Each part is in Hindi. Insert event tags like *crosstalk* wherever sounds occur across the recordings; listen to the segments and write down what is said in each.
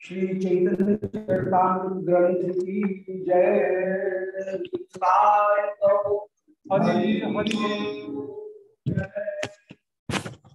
श्री चैतन्य चरतामृत ग्रंथ की जय हरि हरि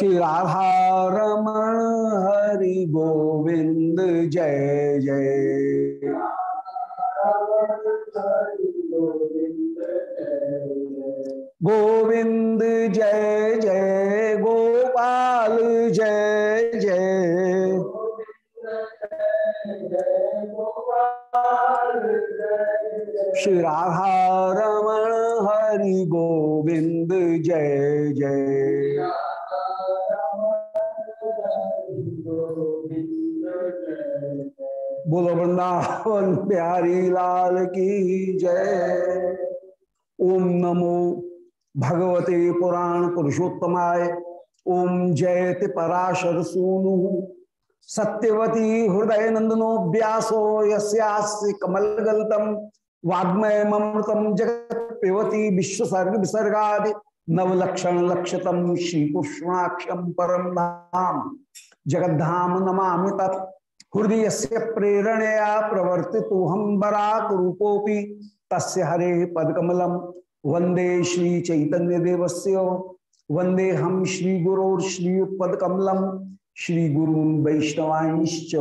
श्री राधा पराशर सूनु सत्यवती हृदय नंदनो व्यासो यस्यास्य कमलगल्तम वाग्मय जगत पिबती विश्वसर्ग विसर्गादि नवलक्षण लक्षतम श्री परम धाम नमामि तत्। हृदय से प्रेरणया प्रवर्ति हम बराक रूपोपि तस्य हरे पदकमलम वंदे श्री चैतन्य देवस्य वंदे हम श्री गुरोर श्री पदकमलम श्री गुरु वैष्णवांश्च,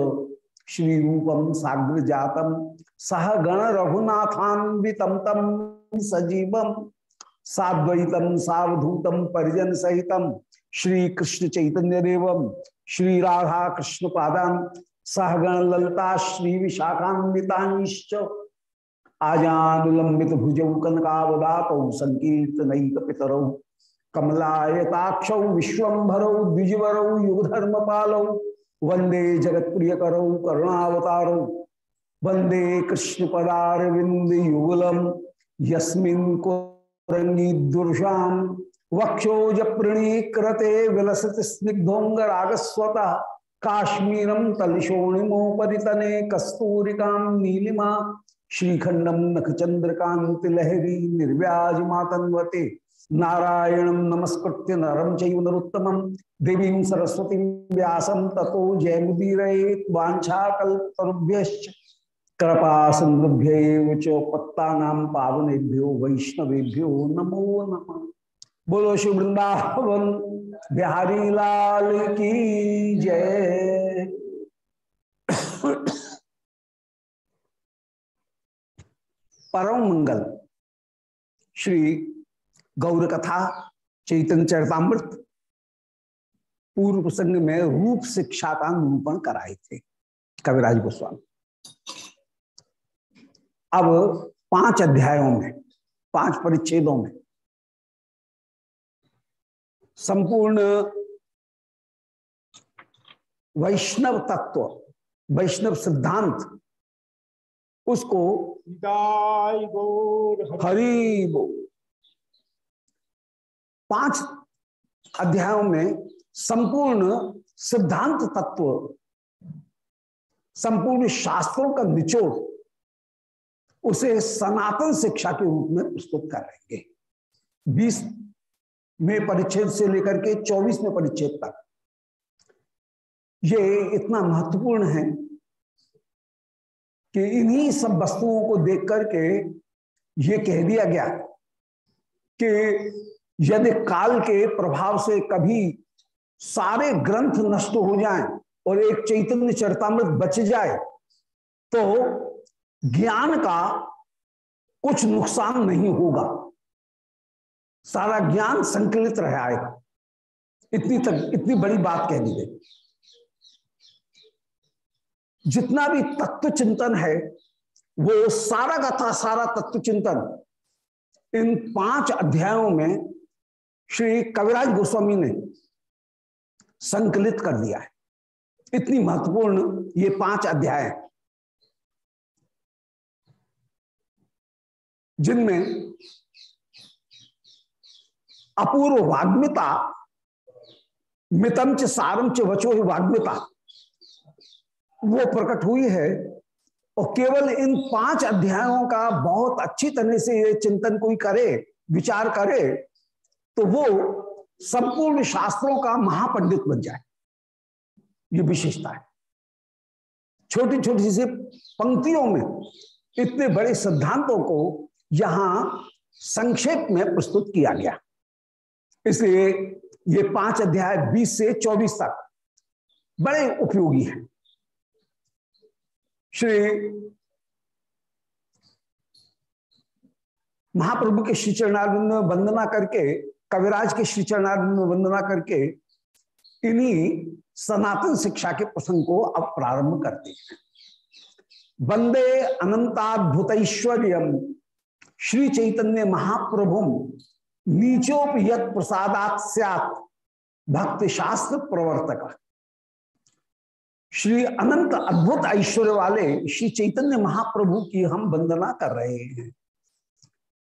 श्री रूपम साग्र जातम, सह गण रघुनाथान्वितम तम सजीवम साद्वैतम सावधूतम परिजन सहितम श्री कृष्ण चैतन्य देवम श्री राधा कृष्ण पादान सहगण ललता श्री विशाखान्विताश्च। आजानुलंबित भुजौ कनकावदात संकीर्तनैक पितरौ। कमलायताक्ष विश्वभरौ द्विजवरौ युगधर्म पालौ वंदे जगत प्रिय करौ करुणावतारौ। वंदे कृष्ण पदारविंद युगलम यस्मिन् कुरंगी वक्षोज प्रणीकृते विलसति स्निग्धोंगरागस्वतः काश्मीरम तलिशोणिमोपरितने कस्तूरिका नीलिमा श्रीखंडम नखचंद्रकांति लहरी निर्व्याज मातन्वते नारायणं नमस्कृत्य नरम चैव नरोत्तमं। सरस्वती व्यासं जय मुदीर वाञ्छाकल्पतरुभ्यश्च। कृपा सिन्धुभ्यैव च पत्तानां पावनेभ्यो वैष्णवेभ्यो नमो नमः। बोलो शिव वृंदावन बिहारी लाल की जय। परम मंगल। श्री गौर कथा चैतन्य चरतामृत पूर्व प्रसंग में रूप शिक्षा का निरूपण कराए थे। कविराज गोस्वामी। अब पाँच अध्यायों में पाँच परिच्छेदों में संपूर्ण वैष्णव तत्व वैष्णव सिद्धांत उसको हरि। बो पाँच अध्यायों में संपूर्ण सिद्धांत तत्व, संपूर्ण शास्त्रों का निचोड़ उसे सनातन शिक्षा के रूप में प्रस्तुत कर रहेंगे बीस में परिच्छेद से लेकर के चौबीस में परिच्छेद तक। ये इतना महत्वपूर्ण है कि इन्हीं सब वस्तुओं को देख करके ये कह दिया गया कि यदि काल के प्रभाव से कभी सारे ग्रंथ नष्ट हो जाएँ और एक चैतन्य चरतामृत बच जाए तो ज्ञान का कुछ नुकसान नहीं होगा। सारा ज्ञान संकलित रह आएगा। इतनी तक, इतनी बड़ी बात कह दी गई। जितना भी तत्व चिंतन है, वो सारा का था सारा तत्व चिंतन इन पाँच अध्यायों में श्री कविराज गोस्वामी ने संकलित कर दिया है। इतनी महत्वपूर्ण ये पाँच अध्याय जिनमें अपूर्व वाग्मिता मितम च सारम च वचो वाग्मिता, वो प्रकट हुई है और केवल इन पाँच अध्यायों का बहुत अच्छी तरह से ये चिंतन कोई करे, विचार करे तो वो संपूर्ण शास्त्रों का महापंडित बन जाए। ये विशेषता है। छोटी छोटी सी पंक्तियों में इतने बड़े सिद्धांतों को यहाँ संक्षेप में प्रस्तुत किया गया। इसलिए ये पाँच अध्याय 20 से 24 तक बड़े उपयोगी हैं। श्री महाप्रभु के श्री चरणारिंद में वंदना करके कविराज के श्री चरणारिंद में वंदना करके इन्हीं सनातन शिक्षा के प्रसंग को अब प्रारंभ करते हैं। वंदे अनंताद्भुत श्री चैतन्य महाप्रभु नीचोप यद प्रसादात भक्ति शास्त्र प्रवर्तक। श्री अनंत अद्भुत ऐश्वर्य वाले श्री चैतन्य महाप्रभु की हम वंदना कर रहे हैं।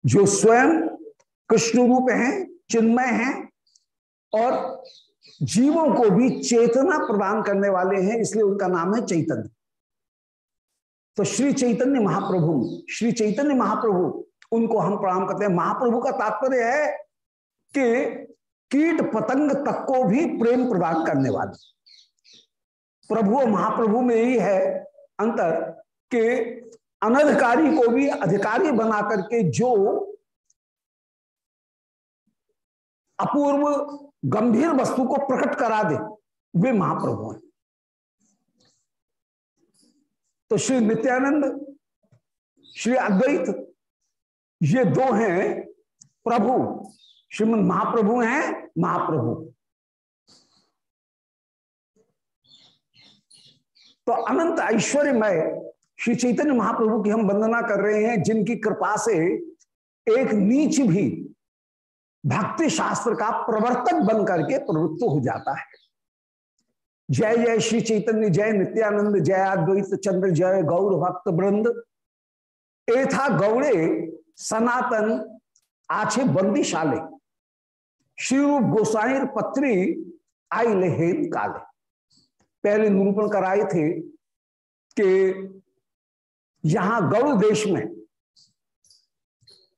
जो स्वयं कृष्ण रूप हैं चिन्मय हैं और जीवों को भी चेतना प्रदान करने वाले हैं, इसलिए उनका नाम है चैतन्य। तो श्री चैतन्य महाप्रभु, श्री चैतन्य महाप्रभु, उनको हम प्रणाम करते हैं। महाप्रभु का तात्पर्य है कि कीट पतंग तक को भी प्रेम प्रदान करने वाले। प्रभु और महाप्रभु में ही है अंतर के अनधिकारी को भी अधिकारी बना करके जो अपूर्व गंभीर वस्तु को प्रकट करा दे, वे महाप्रभु हैं। तो श्री नित्यानंद, श्री अद्वैत, ये दो हैं, प्रभु, श्रीमद महाप्रभु हैं, महाप्रभु। तो अनंत ऐश्वर्यमय श्री चैतन्य महाप्रभु की हम वंदना कर रहे हैं, जिनकी कृपा से एक नीच भी भक्ति शास्त्र का प्रवर्तक बन करके प्रवृत्त हो जाता है। जय जय श्री चैतन्य, जय नित्यानंद, जय अद्वैत चंद्र, जय गौर भक्त वृंद। एथा गौड़े सनातन आछे बंदीशाले। श्री रूप गोसाई पत्री आई ले काले। पहले निरूपण कराए थे कि यहाँ गौड़ देश में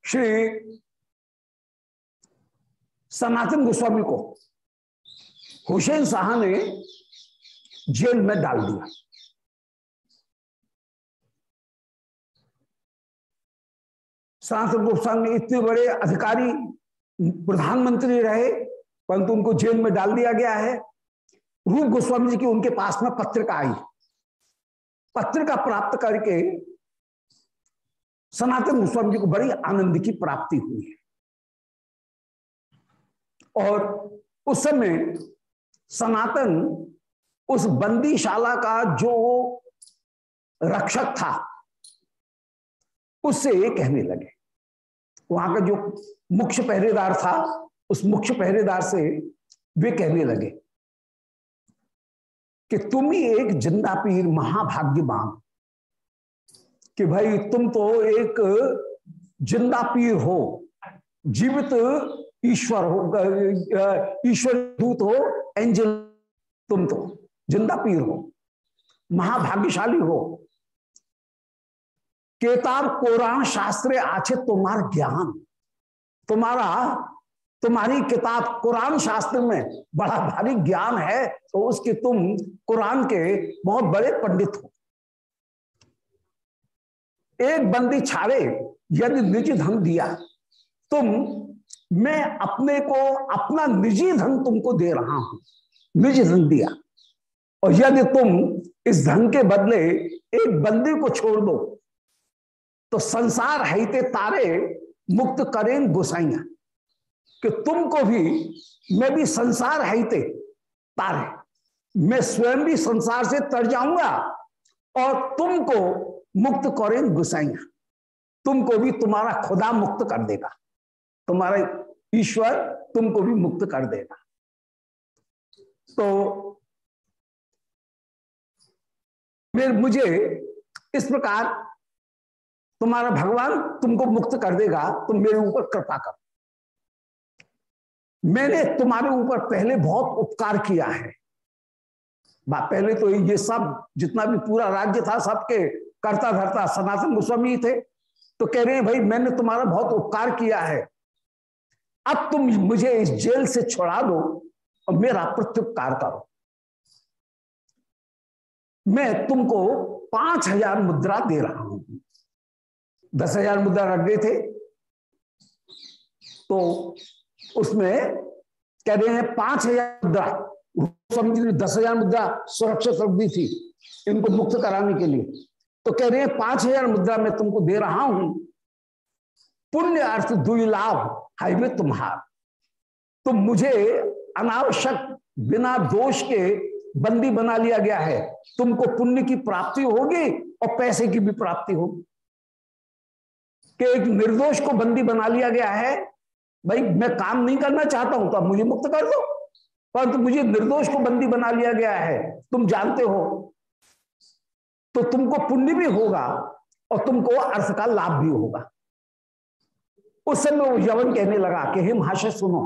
श्री सनातन गोस्वामी को हुसैन शाह ने जेल में डाल दिया। सनातन गोस्वामी इतने बड़े अधिकारी, प्रधानमंत्री रहे, परंतु उनको जेल में डाल दिया गया है। रूप गोस्वामी जी की उनके पास में पत्रिका आई। पत्रिका प्राप्त करके सनातन गोस्वामी जी को बड़ी आनंद की प्राप्ति हुई। है और उस समय सनातन उस बंदीशाला का जो रक्षक था, उससे कहने लगे। वहाँ का जो मुख्य पहरेदार था, उस मुख्य पहरेदार से वे कहने लगे कि तुम ही एक ज़िंदा पीर महाभाग्यवान, कि भाई तुम तो एक ज़िंदा पीर हो, जीवित ईश्वर हो ईश्वर दूत हो, एंजल तुम तो ज़िंदा पीर हो, महाभाग्यशाली हो। केताब कोरान शास्त्र आचे तुम्हारा ज्ञान, तुम्हारा, तुम्हारी किताब कुरान शास्त्र में बड़ा भारी ज्ञान है तो उसके तुम कुरान के बहुत बड़े पंडित हो। एक बंदी छाड़े, यदि निजी धन दिया, तुम मैं अपने को, अपना निजी धन तुमको दे रहा हूँ। निजी धन दिया। और यदि तुम इस धन के बदले एक बंदी को छोड़ दो तो संसार हैते तारे मुक्त करें गुसाइया, कि तुमको भी मैं भी संसार है ते तारे। मैं स्वयं भी संसार से तर जाऊँगा और तुमको मुक्त करें गुसाइया। तुमको भी तुम्हारा खुदा मुक्त कर देगा। तुम्हारा ईश्वर तुमको भी मुक्त कर देगा। तो फिर मुझे इस प्रकार तुम्हारा भगवान तुमको मुक्त कर देगा, तुम मेरे ऊपर कृपा करो। मैंने तुम्हारे ऊपर पहले बहुत उपकार किया है। पहले तो ये सब, जितना भी पूरा राज्य था, सबके करता धरता सनातन गोस्वामी थे। तो कह रहे हैं, भाई, मैंने तुम्हारा बहुत उपकार किया है। अब तुम मुझे इस जेल से छुड़ा दो और मेरा प्रत्युपकार करो। मैं तुमको पाँच हज़ार मुद्रा दे रहा हूँ। दस हज़ार मुद्रा रख गए थे। तो उसमें कह रहे हैं पाँच हज़ार मुद्रा। स्वामी जी ने दस हज़ार मुद्रा सुरक्षित रख दी थी इनको मुक्त कराने के लिए। तो कह रहे हैं पाँच हज़ार मुद्रा मैं तुमको दे रहा हूँ। पुण्य अर्थ दुई लाभ हाईवे तुम्हार। तो मुझे अनावश्यक बिना दोष के बंदी बना लिया गया है। तुमको पुण्य की प्राप्ति होगी और पैसे की भी प्राप्ति होगी। कि एक निर्दोष को बंदी बना लिया गया है, भाई मैं काम नहीं करना चाहता हूँ तो अब मुझे मुक्त कर दो। परंतु मुझे निर्दोष को बंदी बना लिया गया है, तुम जानते हो। तो तुमको पुण्य भी होगा और तुमको अर्थ का लाभ भी होगा। उस समय वो यवन कहने लगा कि हे महाशय, सुनो।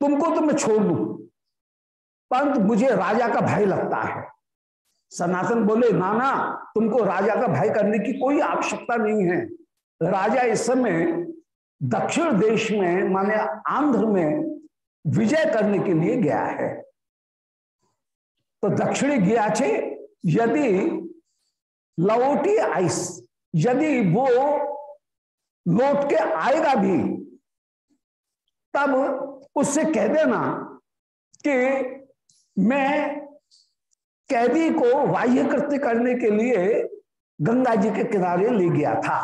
तुमको तो मैं छोड़ दू, परंतु मुझे राजा का भय लगता है। सनातन बोले, नाना, तुमको राजा का भय करने की कोई आवश्यकता नहीं है। राजा इस समय दक्षिण देश में, माने आंध्र में विजय करने के लिए गया है। तो दक्षिणी गया छे, यदि लवोटी आइस यदि वो लौट के आएगा भी, तब उससे कह देना कि मैं कैदी को बाह्य कृत्य करने के लिए गंगा जी के किनारे ले गया था।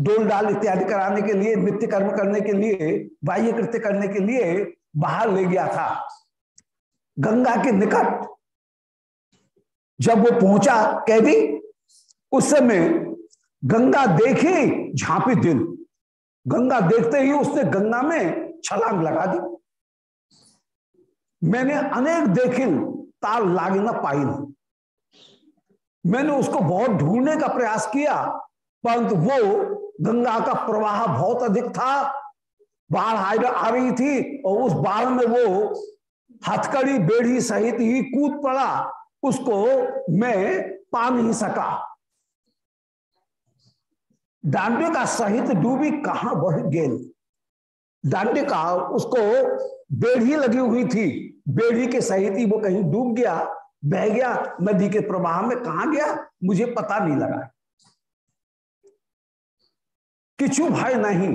डोल डाल इत्यादि कराने के लिए, नित्य कर्म करने के लिए बाह्य कृत्य करने के लिए बाहर ले गया था। गंगा के निकट जब वो पहुँचा कैदी उस समय गंगा देखी झांपी दिल गंगा देखते ही उसने गंगा में छलांग लगा दी। मैंने अनेक देखिल ताल लागे ना पाई मैंने उसको बहुत ढूँढने का प्रयास किया, परंतु वो गंगा का प्रवाह बहुत अधिक था। बाढ़ आ रही थी और उस बाढ़ में वो हथकड़ी, बेड़ी सहित ही कूद पड़ा। उसको मैं पा नहीं सका। डांडिका सहित डूबी कहा बह गेल डांडिका उसको बेड़ी लगी हुई थी। बेड़ी के सहित ही वो कहीं डूब गया, बह गया, नदी के प्रवाह में कहा गया? मुझे पता नहीं लगा। किचु भाई नहीं,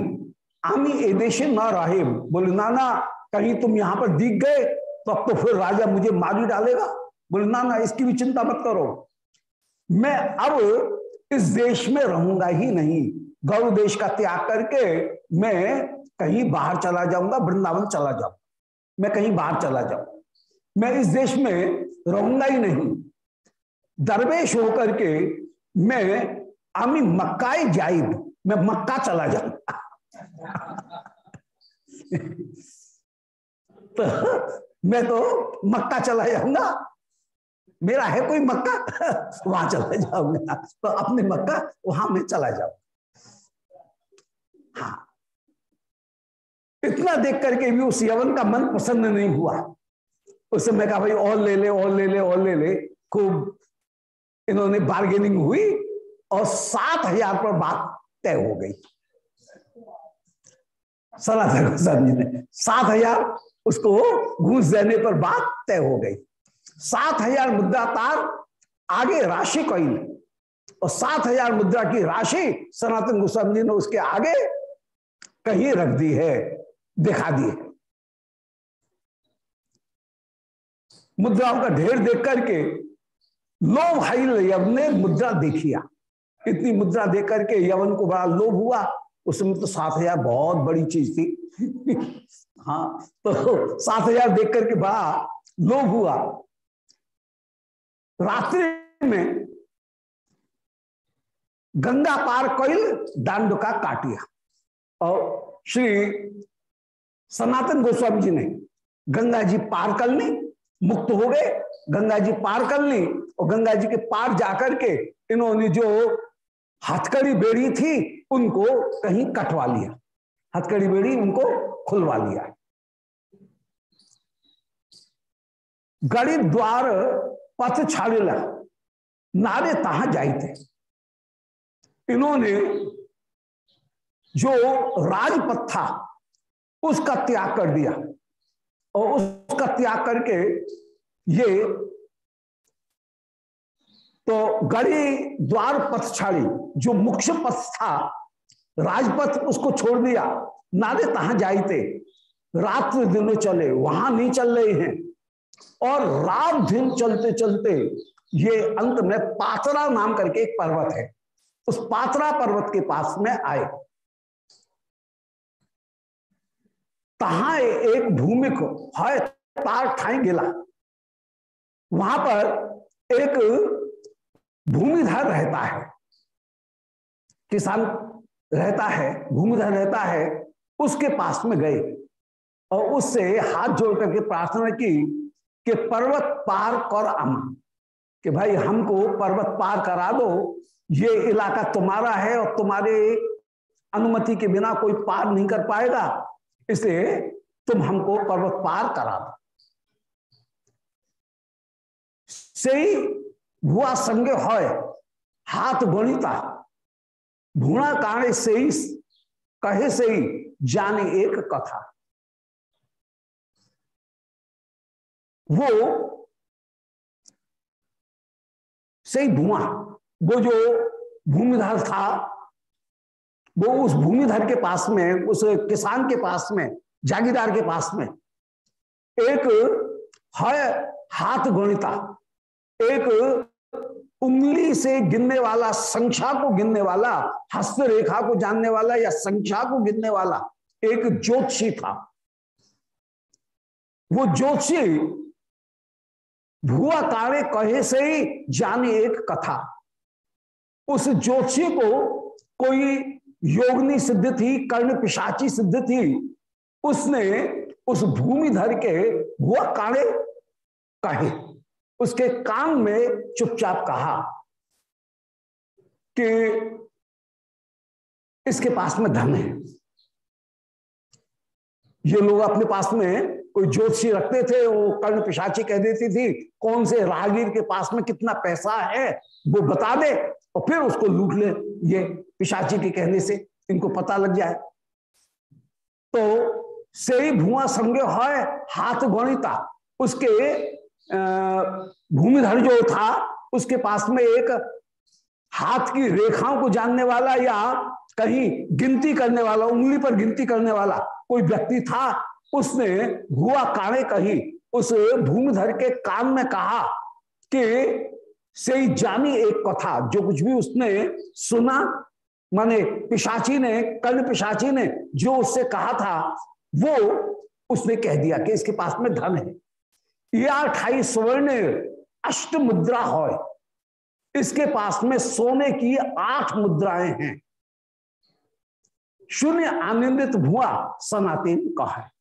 आमी एदेशे न रहे। बोले, नाना, कहीं तुम यहाँ पर दिख गए तो अब तो फिर राजा मुझे मारी डालेगा। बोले, नाना, इसकी भी चिंता मत करो। मैं अब इस देश में रहूँगा ही नहीं। गौर देश का त्याग करके मैं कहीं बाहर चला जाऊँगा, वृंदावन चला जाऊँगा। मैं कहीं बाहर चला जाऊँ मैं इस देश में रहूँगा ही नहीं। दरवेश होकर के मैं, आमी मक्काई जाइब। मैं मक्का चला जाऊँगा। *laughs* तो मैं तो मक्का चला जाऊँगा। मेरा है कोई मक्का? वहाँ चला जाऊँगा तो अपने मक्का, वहाँ मैं चला जाऊँगा हाँ। इतना देख करके भी उस यवन का मन प्रसन्न नहीं हुआ। उससे मैं कहा, भाई, और ले ले, और ले ले, और ले ले। खूब इन्होंने बार्गेनिंग हुई और सात हज़ार पर बात तय हो गई। सनातन गोस्वामी ने, सात हज़ार उसको घूस देने पर बात तय हो गई। सात हज़ार मुद्रा तार आगे राशि कोई और सात हज़ार मुद्रा की राशि सनातन गोस्वामी जी ने उसके आगे कहीं रख दी है, दिखा दी है। मुद्राओं का ढेर देख करके लोभ भाई ने मुद्रा देखिया इतनी मुद्रा देख करके यवन को बड़ा लोभ हुआ। उसमें तो सात हज़ार बहुत बड़ी चीज़ थी। *laughs* हाँ तो सात हज़ार देख करके बड़ा लोभ हुआ। रात्रि में गंगा पार कैल दांड का काटिया। और श्री सनातन गोस्वामी जी ने गंगा जी पार कर ली, मुक्त हो गए। गंगा जी पार कर ली और गंगा जी के पार जाकर के इन्होंने जो हथकड़ी बेड़ी थी, उनको कहीं कटवा लिया। हथकड़ी बेड़ी उनको खुलवा लिया। गरीब द्वार पथ छाड़ेला। नारे तहा थे इन्होंने जो राजपथ था, उसका त्याग कर दिया। और उसका त्याग करके ये तो गड़ी द्वार पथ छाड़ी, जो मुख्य पथ था, राजपथ उसको छोड़ दिया। नारे तहा थे रात्र दिनों चले, वहाँ नहीं चल रहे हैं। और रात दिन चलते चलते ये अंत में पात्रा नाम करके एक पर्वत है। उस पात्रा पर्वत के पास में आए। तहा एक भूमिक है तार ठाई गिला। वहाँ पर एक भूमिधर रहता है। किसान रहता है, भूमिधर रहता है, उसके पास में गए और उससे हाथ जोड़ करके प्रार्थना की कि पर्वत पार कर अमा कि भाई, हमको पर्वत पार करा दो। ये इलाका तुम्हारा है और तुम्हारे अनुमति के बिना कोई पार नहीं कर पाएगा। इसलिए तुम हमको पर्वत पार करा दो। सही भुआ संग हाथ गणिता भूणा काणे से ही कहे से ही जाने एक कथा। वो सही धुआँ, वो जो भूमिधर था, वो उस भूमिधर के पास में, उस किसान के पास में जागीदार के पास में एक है हाथ गणिता एक उंगली से गिनने वाला, संख्या को गिनने वाला, हस्त रेखा को जानने वाला या संख्या को गिनने वाला एक ज्योतिषी था। वो ज्योतिषी भुआ तारे कहे से ही जाने एक कथा। उस ज्योतिषी को कोई योगनी सिद्ध थी कर्ण पिशाची सिद्ध थी उसने उस भूमिधर के भुआ काणे कहे। उसके कान में चुपचाप कहा कि इसके पास में धन है। ये लोग अपने पास में कोई ज्योतिषी रखते थे, वो कर्ण पिशाची कह देती थी, कौन से राहगीर के पास में कितना पैसा है, वो बता दे। और फिर उसको लूट ले ये पिशाची के कहने से, इनको पता लग जाए। तो से भुआ संज्ञ है हाथ गणिता। उसके भूमिधर जो था, उसके पास में एक हाथ की रेखाओं को जानने वाला या कहीं गिनती करने वाला, उंगली पर गिनती करने वाला कोई व्यक्ति था उसने भुआ काणे कही, उस भूमिधर के कान में कहा कि से जानी एक कथा, जो कुछ भी उसने सुना, माने पिशाची ने, कर्ण पिशाची ने जो उससे कहा था, वो उसने कह दिया कि इसके पास में धन है। या अठाई स्वर्ण अष्ट मुद्रा हो इसके पास में सोने की आठ मुद्राएँ हैं। शून्य आनंदित भुआ सनातन कहा। है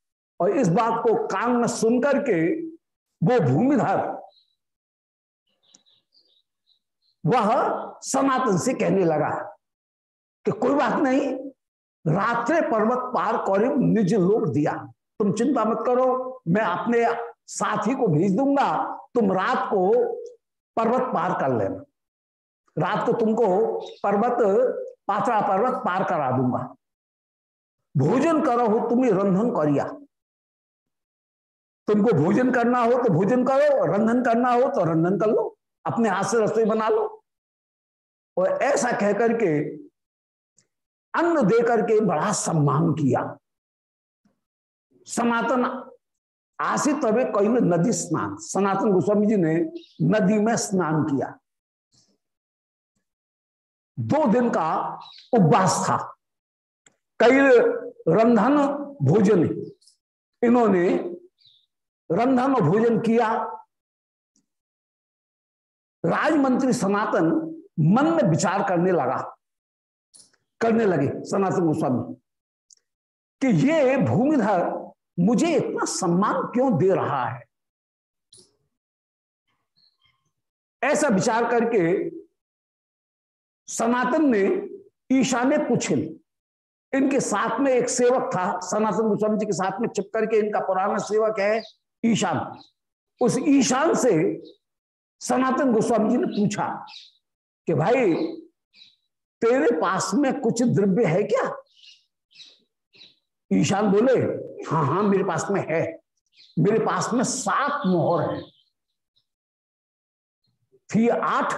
और इस बात को कान में सुनकर के वो भूमिधर वह सनातन से कहने लगा कि कोई बात नहीं, रात्रे पर्वत पार कर निज लोक दिया। तुम चिंता मत करो, मैं अपने साथी को भेज दूँगा, तुम रात को पर्वत पार कर लेना। रात को तुमको पर्वत पात्रा पर्वत पार करा दूँगा। भोजन करो हो तुम्हें रंधन करिया। तुमको भोजन करना हो तो भोजन करो रंधन करना हो तो रंधन कर लो, अपने हाथ से रसोई बना लो। और ऐसा कह करके अन्न दे करके बड़ा सम्मान किया। सनातन आसित तबे कई नदी स्नान। सनातन गोस्वामी जी ने नदी में स्नान किया। दो दिन का उपवास था। कई रंधन भोजन इन्होंने रंधन और भोजन किया। राजमंत्री सनातन मन में विचार करने लगा। करने लगे सनातन गोस्वामी, कि ये भूमिधर मुझे इतना सम्मान क्यों दे रहा है? ऐसा विचार करके सनातन ने ईशान्य कुछिल इनके साथ में एक सेवक था, सनातन गोस्वामी जी के साथ में चिप करके इनका पुराना सेवक है। ईशान। उस ईशान से सनातन गोस्वामी जी ने पूछा कि भाई, तेरे पास में कुछ द्रव्य है क्या? ईशान बोले हाँ हाँ मेरे पास में है। मेरे पास में सात मोहर है। थी आठ,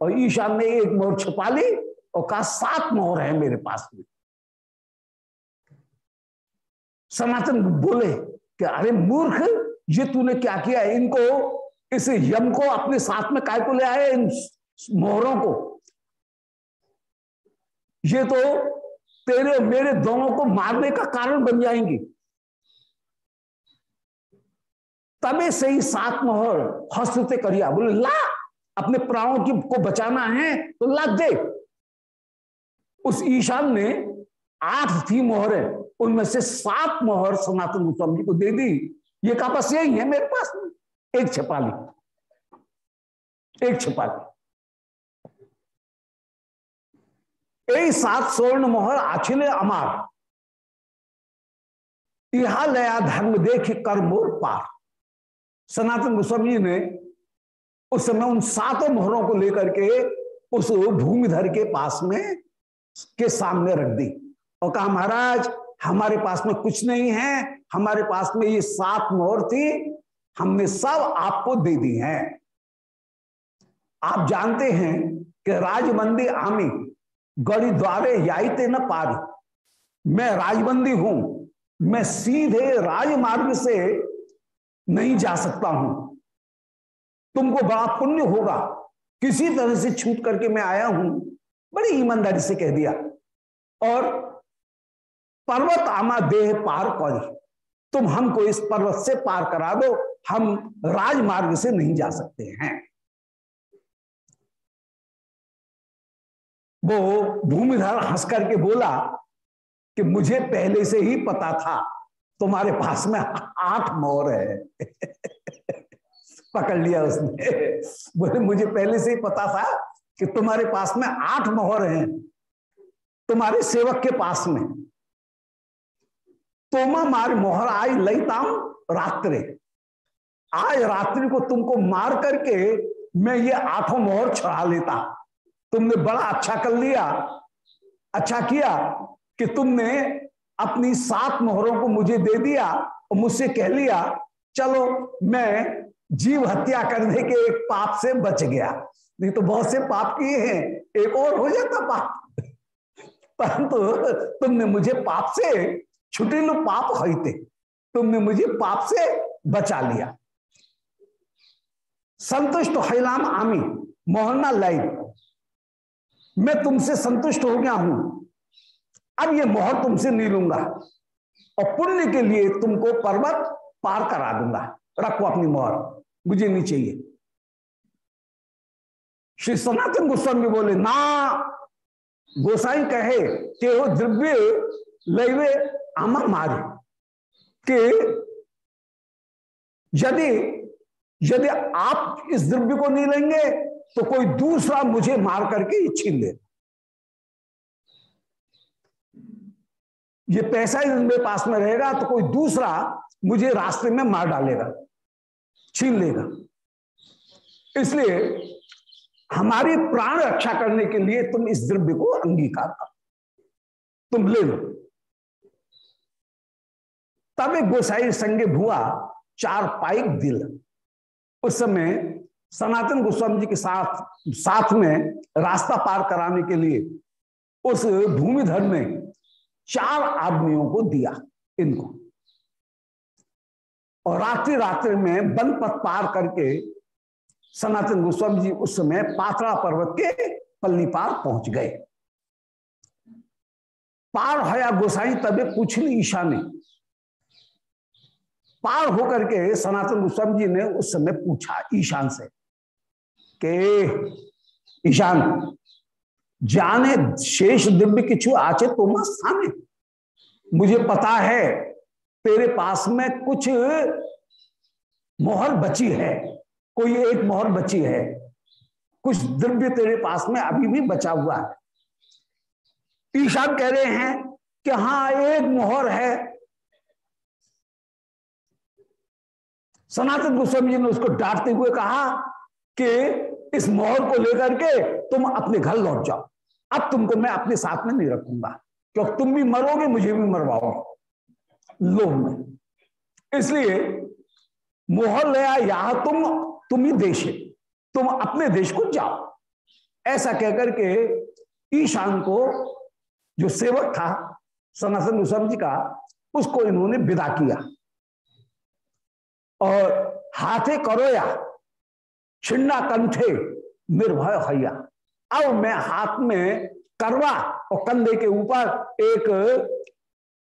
और ईशान ने एक मोहर छुपा ली और कहा, सात मोहर है मेरे पास में। सनातन बोले कि अरे मूर्ख, ये तूने क्या किया? इनको, इस यम को अपने साथ में काय को ले आए? इन मोहरों को। ये तो तेरे और मेरे दोनों को मारने का कारण बन जाएँगी। तबे से ही सात मोहर हस्तते करिया। बोले, ला, अपने प्राणों की को बचाना है तो ला दे। उस ईशान ने आठ थी मोहरें उनमें से सात मोहर सनातन गोस्वामी को दे दी। ये का बस यही है मेरे पास एक छिपा ली। एक छिपा ली। एक सात स्वर्ण मोहर आछिले अमार। यहा लया धर्म देख कर मोर पार। सनातन गोस्वामी ने उस समय उन सातों मोहरों को लेकर के उस भूमिधर के पास में के सामने रख दी और कहा, महाराज हमारे पास में कुछ नहीं है, हमारे पास में ये सात मोहर थी, हमने सब आपको दे दी हैं। आप जानते हैं कि राजबंदी आमी गड़ी द्वारे याईते न पारी। मैं राजबंदी हूँ, मैं सीधे राजमार्ग से नहीं जा सकता हूँ। तुमको बड़ा पुण्य होगा, किसी तरह से छूट करके मैं आया हूँ। बड़ी ईमानदारी से कह दिया। और पर्वत आमा देह पार करी। तुम हमको इस पर्वत से पार करा दो, हम राजमार्ग से नहीं जा सकते हैं। वो भूमिधर हंस करके बोला कि मुझे पहले से ही पता था, तुम्हारे पास में आठ मोर है। पकड़ लिया उसने। बोले, मुझे पहले से ही पता था कि तुम्हारे पास में आठ मोहर हैं, तुम्हारे सेवक के पास में। तोमा मार मोहर आई लईताम रात्रे। आज रात्रि को तुमको मार करके मैं ये आठों मोहर छुड़ा लेता। तुमने बड़ा अच्छा कर लिया अच्छा किया कि तुमने अपनी सात मोहरों को मुझे दे दिया और मुझसे कह लिया, चलो, मैं जीव हत्या करने के एक पाप से बच गया। नहीं तो बहुत से पाप किए हैं, एक और हो जाता पाप। *laughs* परंतु तुमने मुझे पाप से छुटे लो पाप हईते तुमने मुझे पाप से बचा लिया। संतुष्ट हैलाम आमी मोहना लाइफ मैं तुमसे संतुष्ट हो गया हूँ। अब ये मोहर तुमसे नहीं लूँगा। और पुण्य के लिए तुमको पर्वत पार करा दूँगा। रखो अपनी मोहर, मुझे नहीं चाहिए। श्री सनातन गोस्वामी बोले, ना, गोसाई कहे कि वो द्रव्य लैवे आमा मारे। कि यदि यदि आप इस द्रव्य को नहीं लेंगे तो कोई दूसरा मुझे मार करके छीन ले। ये पैसा ही मेरे पास में रहेगा तो कोई दूसरा मुझे रास्ते में मार डालेगा, छीन लेगा। इसलिए हमारी प्राण रक्षा करने के लिए तुम इस द्रव्य को अंगीकार करो। तुम ले लो। तब गोसाई संगे भुआ, चार पाइक दिल। उस समय सनातन गोस्वामी जी के साथ साथ में रास्ता पार कराने के लिए उस भूमिधर ने चार आदमियों को दिया इनको। और रात्रि रात्रि में बन पथ पार करके सनातन गोस्वामी जी उस समय पात्रा पर्वत के पल्ली पार पहुँच गए। पार हया गोसाई तबे पूछ ली ईशा ने पार होकर के सनातन गोस्वामी जी ने उस समय पूछा ईशान से के, ईशान, जाने शेष दिव्य किचु आचे तुम स्थाने मुझे पता है तेरे पास में कुछ मोहर बची है, कोई एक मोहर बची है, कुछ द्रव्य तेरे पास में अभी भी बचा हुआ है। ईशान कह रहे हैं कि हाँ एक मोहर है सनातन गोस्वामी जी ने उसको डांटते हुए कहा कि इस मोहर को लेकर के तुम अपने घर लौट जाओ। अब तुमको मैं अपने साथ में नहीं रखूँगा। क्योंकि तुम भी मरोगे, मुझे भी मरवाओगे। लोभ में। इसलिए मोहर लया यहाँ तुम तुम ही देश है। तुम अपने देश को जाओ। ऐसा कहकर के ईशान को जो सेवक था, सनातन गोस्वामी जी का, उसको इन्होंने विदा किया। और हाथे करोया, छिन्ना कंठे निर्भय हैया अब मैं हाथ में करवा और कंधे के ऊपर एक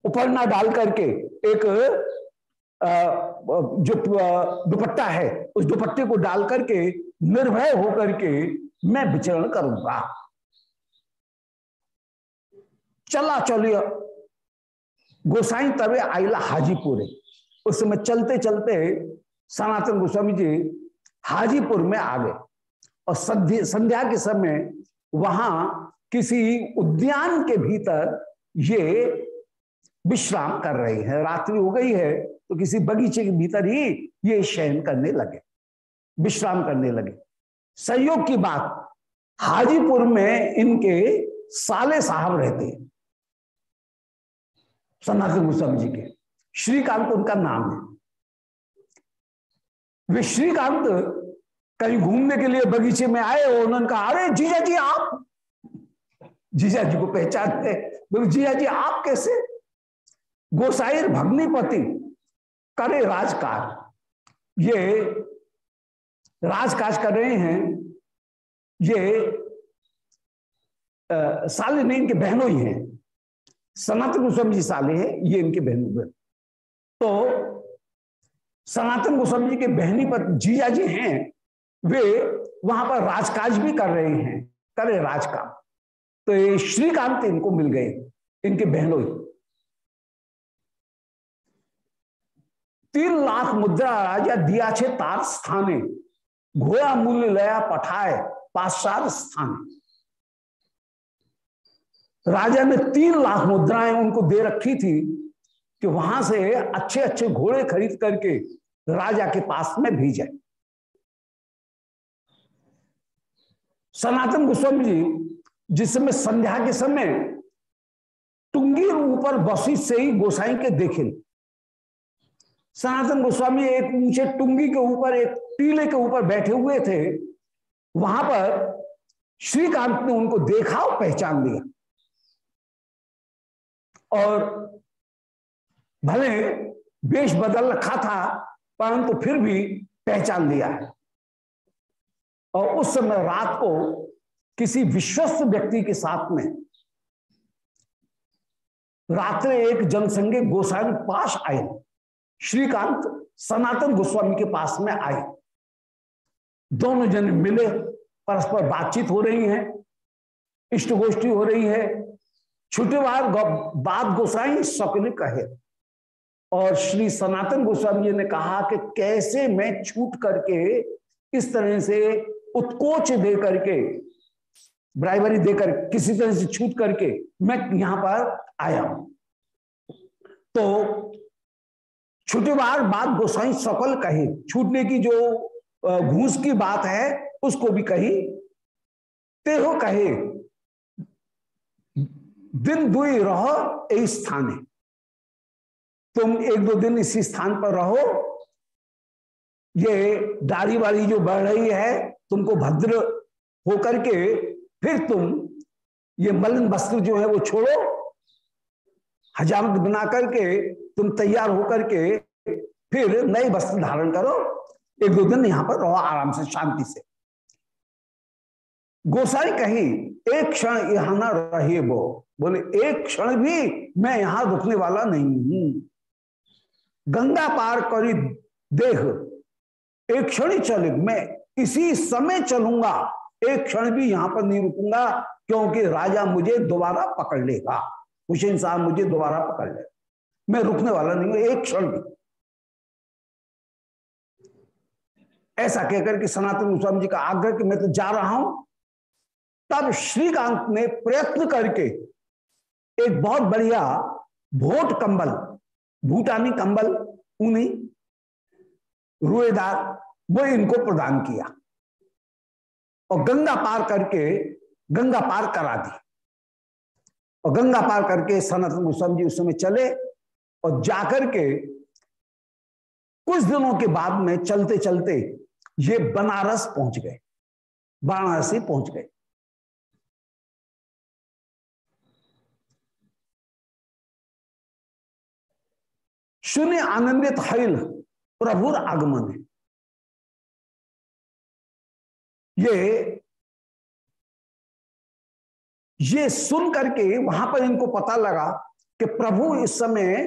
उपरना डाल करके एक जो दुपट्टा है, उस दुपट्टे को डाल करके निर्भय होकर के मैं विचरण करूँगा। चला चलिए गोसाई तवे आईला हाजीपुर। उस समय चलते चलते सनातन गोस्वामी जी हाजीपुर में आ गए और संध्या के समय वहाँ किसी उद्यान के भीतर ये विश्राम कर रहे हैं। रात्रि हो गई है तो किसी बगीचे के भीतर ही ये शयन करने लगे, विश्राम करने लगे। संयोग की बात, हाजीपुर में इनके साले साहब रहते हैं, सनातन गोस्वामी जी के। श्रीकांत उनका नाम है। वे श्रीकांत कहीं घूमने के लिए बगीचे में आए और उन्होंने कहा, अरे, जीजा जी, आप जीजा जी को पहचानते बोले, जीजा जी, आप कैसे? गोसाइर भग्निपति, करे राजकाज। ये राजकाज कर रहे हैं। ये साले नहीं, इनके बहनों ही हैं। सनातन गोस्वामी जी साले हैं, ये इनके बहनों तो सनातन गोस्वामी जी के बहनी पर जीजा जी हैं, वे वहाँ पर राजकाज भी कर रहे हैं, करे राजकाम। तो ये श्रीकांत इनको मिल गए, इनके बहनों तीन लाख मुद्रा राजा दिया छे तार स्थाने, घोड़ा मूल्य लया पठाए पाशार स्थान। राजा ने तीन लाख मुद्राएँ उनको दे रखी थी कि वहाँ से अच्छे अच्छे घोड़े खरीद करके राजा के पास में भेजे। सनातन गोस्वामी जी जिस समय संध्या के समय टुंगी ऊपर बसी से ही गोसाई के देखे। सनातन गोस्वामी एक ऊँचे टुंगी के ऊपर, एक टीले के ऊपर बैठे हुए थे। वहाँ पर श्रीकांत ने उनको देखा और पहचान लिया। और भले वेश बदल रखा था, परंतु फिर भी पहचान लिया। और उस समय रात को किसी विश्वस्त व्यक्ति के साथ में रात्रि एक जनसंघ गोसाई पास आए। श्रीकांत सनातन गोस्वामी के पास में आए। दोनों जन मिले, परस्पर बातचीत हो रही है इष्ट गोष्ठी हो रही है। छुटेवार बात गोसाई सकने कहे। और श्री सनातन गोस्वामी जी ने कहा कि कैसे मैं छूट करके इस तरह से उत्कोच दे करके ब्राइवरी देकर किसी तरह से छूट करके मैं यहाँ पर आया हूँ। तो छुटे बार बात गोसाई सकल कही। छूटने की जो घूस की बात है, उसको भी कही। ते हो कहे, दिन दुई रहो स्थान। है तुम एक दो दिन इसी स्थान पर रहो। ये दाढ़ी वाली जो बढ़ रही है, तुमको भद्र होकर के फिर तुम ये मलिन वस्त्र जो है वो छोड़ो। हजामत बना करके तुम तैयार होकर के फिर नए वस्त्र धारण करो। एक दो दिन यहाँ पर रहो आराम से, शांति से। गोसाई कही, एक क्षण यहाँ ना रहे वो बोले, एक क्षण भी मैं यहाँ रुकने वाला नहीं हूँ। गंगा पार करी देह। एक क्षण ही चले, मैं इसी समय चलूँगा। एक क्षण भी यहाँ पर नहीं रुकूँगा, क्योंकि राजा मुझे दोबारा पकड़ लेगा। हुसैन साहब मुझे दोबारा पकड़ लेगा मैं रुकने वाला नहीं हूँ, एक क्षण भी। ऐसा कहकर के सनातन गोस्वामी जी का आग्रह कि मैं तो जा रहा हूँ। तब श्रीकांत ने प्रयत्न करके एक बहुत बढ़िया भोट कंबल भूटानी कंबल ऊनी रुएदार, वो इनको प्रदान किया। और गंगा पार करके, गंगा पार करा दी। और गंगा पार करके सनातन गोस्वामी जी उस समय चले, और जाकर के कुछ दिनों के बाद में चलते चलते ये बनारस पहुँच गए। वाराणसी पहुँच गए। शून्य आनंदित हईल प्रभुर आगमन है। ये ये सुन करके वहाँ पर इनको पता लगा कि प्रभु इस समय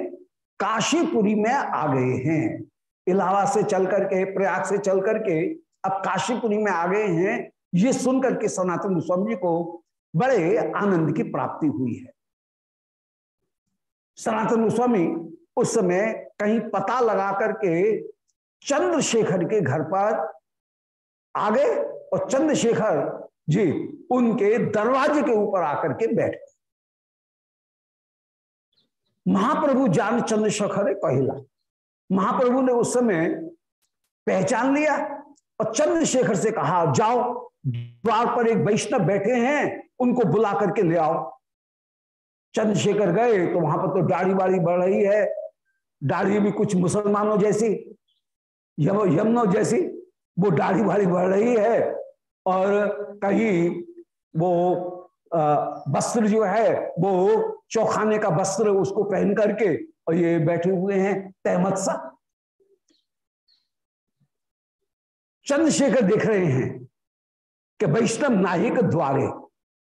काशीपुरी में आ गए हैं। इलाहाबाद से चल करके, प्रयाग से चल करके अब काशीपुरी में आ गए हैं। ये सुन करके सनातन गोस्वामी जी को बड़े आनंद की प्राप्ति हुई है। सनातन गोस्वामी उस समय कहीं पता लगा करके चंद्रशेखर के घर पर आ गए और चंद्रशेखर जी उनके दरवाजे के ऊपर आकर के बैठ गए। महाप्रभु जान चंद्रशेखर कहिला। महाप्रभु ने उस समय पहचान लिया और चंद्रशेखर से कहा, जाओ, द्वार पर एक वैष्णव बैठे हैं, उनको बुला करके ले आओ। चंद्रशेखर गए तो वहाँ पर तो दाढ़ी बाड़ी बढ़ रही है दाढ़ी भी कुछ मुसलमानों जैसी यमुनों जैसी, वो दाढ़ी बाड़ी बढ़ रही है। और कहीं वो वस्त्र जो है, वो चौखाने का वस्त्र उसको पहन करके और ये बैठे हुए हैं, तहमत सा। चंद्रशेखर देख रहे हैं कि वैष्णव नाहिक द्वारे,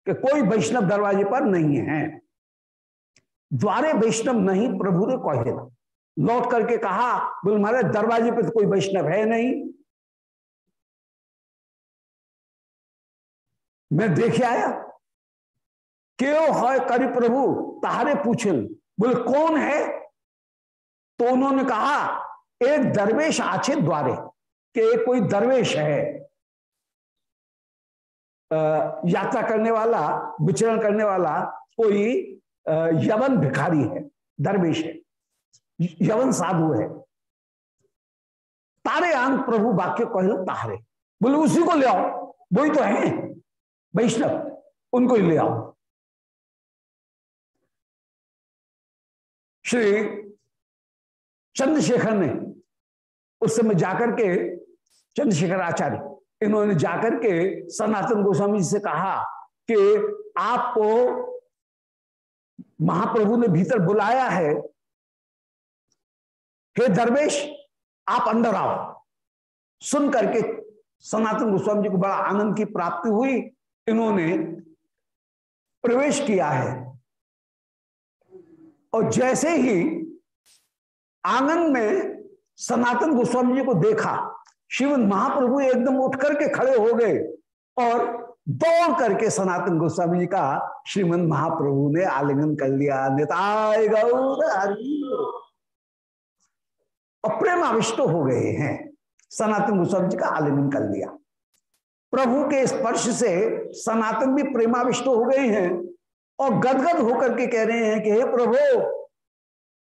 कि कोई वैष्णव दरवाजे पर नहीं है। द्वारे वैष्णव नहीं, प्रभु ने कहे लौट करके कहा, बोल महाराज दरवाजे पे तो कोई वैष्णव है नहीं। मैं देखे आया, क्यों है करी प्रभु? तारे पूछिल। बोले, कौन है? तो उन्होंने कहा, एक दरवेश आछे द्वारे, के एक कोई दरवेश है। यात्रा करने वाला, विचरण करने वाला कोई यवन भिखारी है, दरवेश है। यवन साधु है। तारे आंग प्रभु वाक्य कह तारे। बोले, उसी को ले आओ। वही तो है। वैष्णव, उनको ही ले आओ। श्री चंद्रशेखर ने उस समय जाकर के, चंद्रशेखर आचार्य, इन्होंने जाकर के सनातन गोस्वामी जी से कहा कि आपको महाप्रभु ने भीतर बुलाया है हे दरवेश, आप अंदर आओ। सुन करके सनातन गोस्वामी जी को बड़ा आनंद की प्राप्ति हुई। इन्होंने प्रवेश किया है। और जैसे ही आँगन में सनातन गोस्वामी जी को देखा शिव महाप्रभु एकदम उठ करके खड़े हो गए और दौड़ करके सनातन गोस्वामी जी का श्रीमंत महाप्रभु ने आलिंगन कर लिया। निताय गौर और प्रेमाविष्ट हो गए हैं। सनातन गोस्वामी जी का आलिंगन कर लिया। प्रभु के स्पर्श से सनातन भी प्रेमाविष्ट हो गए हैं और गदगद होकर के कह रहे हैं कि, हे प्रभु,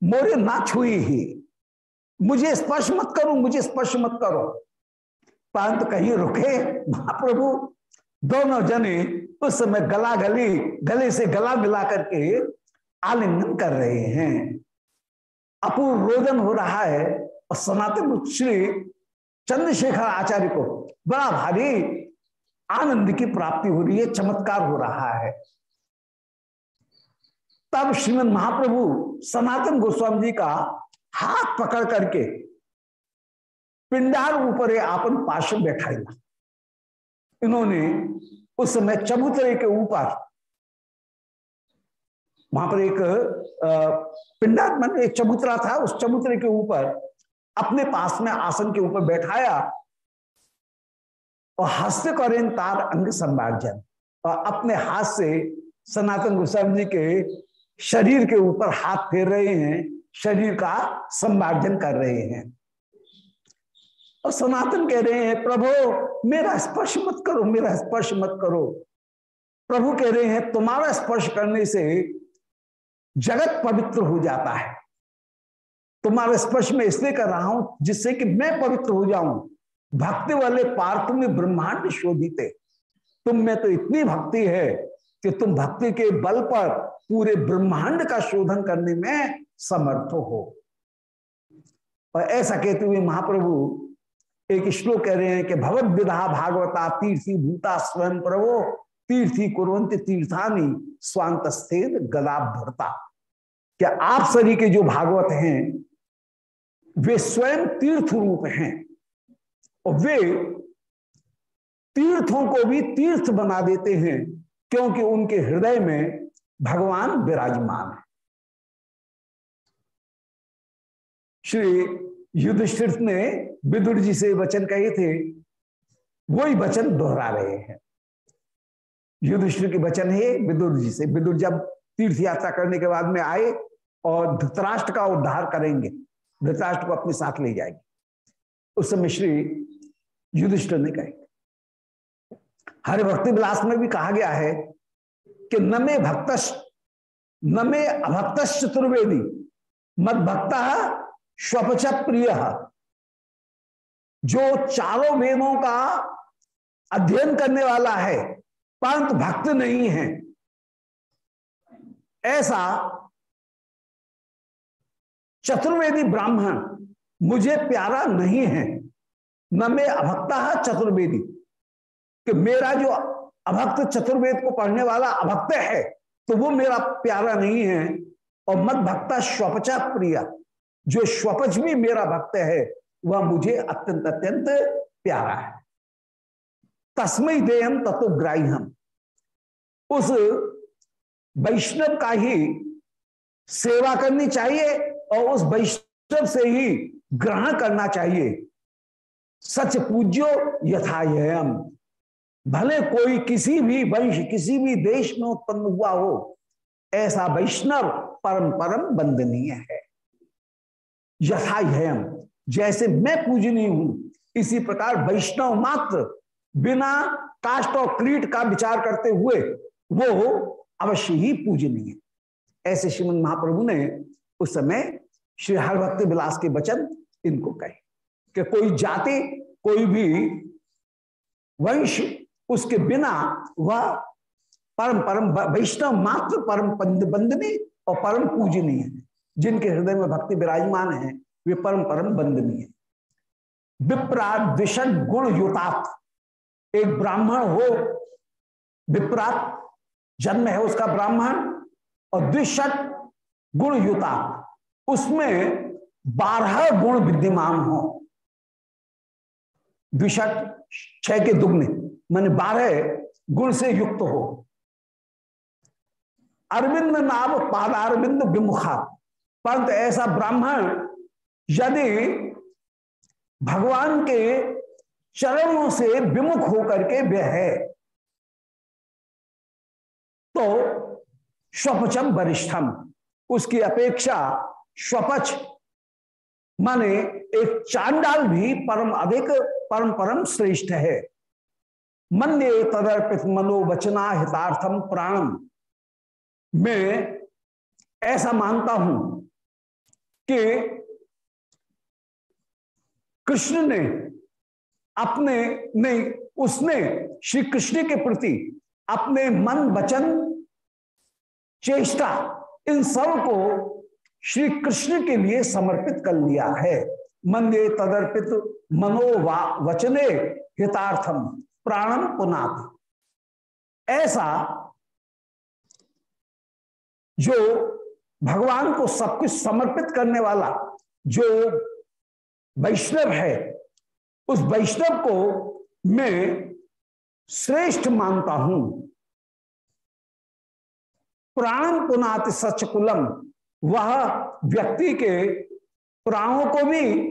मोरे ना छुई ही। मुझे स्पर्श मत करो, मुझे स्पर्श मत करो। परंतु कहीं रुके महाप्रभु, दोनों जने उस समय गला गली गले से गला मिला करके आलिंगन कर रहे हैं। अपूर्व रोदन हो रहा है और सनातन श्री चंद्रशेखर आचार्य को बड़ा भारी आनंद की प्राप्ति हो रही है, चमत्कार हो रहा है। तब श्रीमद महाप्रभु सनातन गोस्वामी जी का हाथ पकड़ करके पिंडार ऊपर आपन पाश बैठाएगा इन्होंने उस समय चबूतरे के ऊपर वहाँ पर एक पिंडार, मान एक चबूतरा था, उस चबूतरे के ऊपर अपने पास में आसन के ऊपर बैठाया और हस्त करें तार अंग संवार्जन और अपने हाथ से सनातन गोस्वामी जी के शरीर के ऊपर हाथ फेर रहे हैं, शरीर का संवार्जन कर रहे हैं। और सनातन कह रहे हैं, प्रभु, मेरा स्पर्श मत करो, मेरा स्पर्श मत करो। प्रभु कह रहे हैं, तुम्हारा स्पर्श करने से जगत पवित्र हो जाता है। तुम्हारा स्पर्श में इसलिए कर रहा हूँ जिससे कि मैं पवित्र हो जाऊँ। भक्ति वाले पार्थ में ब्रह्मांड शोधित। तुम में तो इतनी भक्ति है कि तुम भक्ति के बल पर पूरे ब्रह्मांड का शोधन करने में समर्थ हो। और ऐसा कहते हुए महाप्रभु एक श्लोक कह रहे हैं कि भगवत विधा भागवता तीर्थी भूता स्वयं प्रभो, तीर्थी कुरंत तीर्थानी स्वांत स्थित गदा भरता क्या आप सभी के जो भागवत हैं वे स्वयं तीर्थ रूप हैं। और वे तीर्थों को भी तीर्थ बना देते हैं, क्योंकि उनके हृदय में भगवान विराजमान है। श्री युधिष्ठिर ने विदुर जी से वचन कहे थे, वही वचन दोहरा रहे हैं। युधिष्ठिर के वचन है विदुर जी से। विदुर जब तीर्थ यात्रा करने के बाद में आए और धृतराष्ट्र का उद्धार करेंगे। धृतराष्ट्र को अपने साथ ले जाएँगे। उस समय श्री युधिष्ठिर ने कहे, हरे भक्ति विलास में भी कहा गया है कि न मे भक्त न मे अभक्त चतुर्वेदी मत भक्त स्वपच प्रिय। जो चारों वेदों का अध्ययन करने वाला है, परंतु भक्त नहीं है। ऐसा चतुर्वेदी ब्राह्मण, मुझे प्यारा नहीं है। न मैं अभक्ता है चतुर्वेदी। कि मेरा जो अभक्त चतुर्वेद को पढ़ने वाला अभक्त है तो वो मेरा प्यारा नहीं है। और मत भक्ता स्वपचा प्रिया, जो स्वपच भी मेरा भक्त है, वह मुझे अत्यंत अत्यंत प्यारा है। तस्मय देहम तत्वग्राह्यम उस वैष्णव का ही सेवा करनी चाहिए और उस वैष्णव से ही ग्रहण करना चाहिए। सच पूज्यो यथायम भले कोई किसी भी वंश, किसी भी देश में उत्पन्न हुआ हो, ऐसा वैष्णव परम परम बंदनीय है। यथायम जैसे मैं पूजनीय हूँ, इसी प्रकार वैष्णव मात्र बिना काष्ट और क्रीट का विचार करते हुए वो अवश्य ही पूजनीय। ऐसे श्रीमद महाप्रभु ने उस समय श्री हरभक्ति विलास के वचन इनको कहे कि कोई जाति, कोई भी वंश उसके बिना वह परम परम वैष्णव मात्र परम बंदनी और परम पूजनीय है। जिनके हृदय में भक्ति विराजमान है, वे परम परम बंदनीय विप्रात विषण गुण युतात। एक ब्राह्मण हो, विप्रात जन्म है उसका ब्राह्मण और द्विषट गुण युता, उसमें बारह गुण विद्यमान हो। द्विषट छह के दुग्ने, मान बारह गुण से युक्त हो। अरविंद नाम पादारविंद विमुखा। परंतु ऐसा ब्राह्मण, यदि भगवान के चरणों से विमुख होकर के वह है तो स्वपचम वरिष्ठम। उसकी अपेक्षा स्वपच माने एक चांडाल भी परम अधिक परम परम श्रेष्ठ है। मन्य तदर्पित मनोवचना हितार्थम प्राणम मैं ऐसा मानता हूँ कि कृष्ण ने अपने, नहीं, उसने श्री कृष्ण के प्रति अपने मन वचन, चेष्टा इन सबको श्री कृष्ण के लिए समर्पित कर लिया है। मंदे तदर्पित मनोवा वचने हितार्थम प्राणम पुनाथ ऐसा जो भगवान को सब कुछ समर्पित करने वाला जो वैष्णव है, उस वैष्णव को मैं श्रेष्ठ मानता हूँ। प्राण पुनात सचकुलम। वह व्यक्ति के प्राणों को भी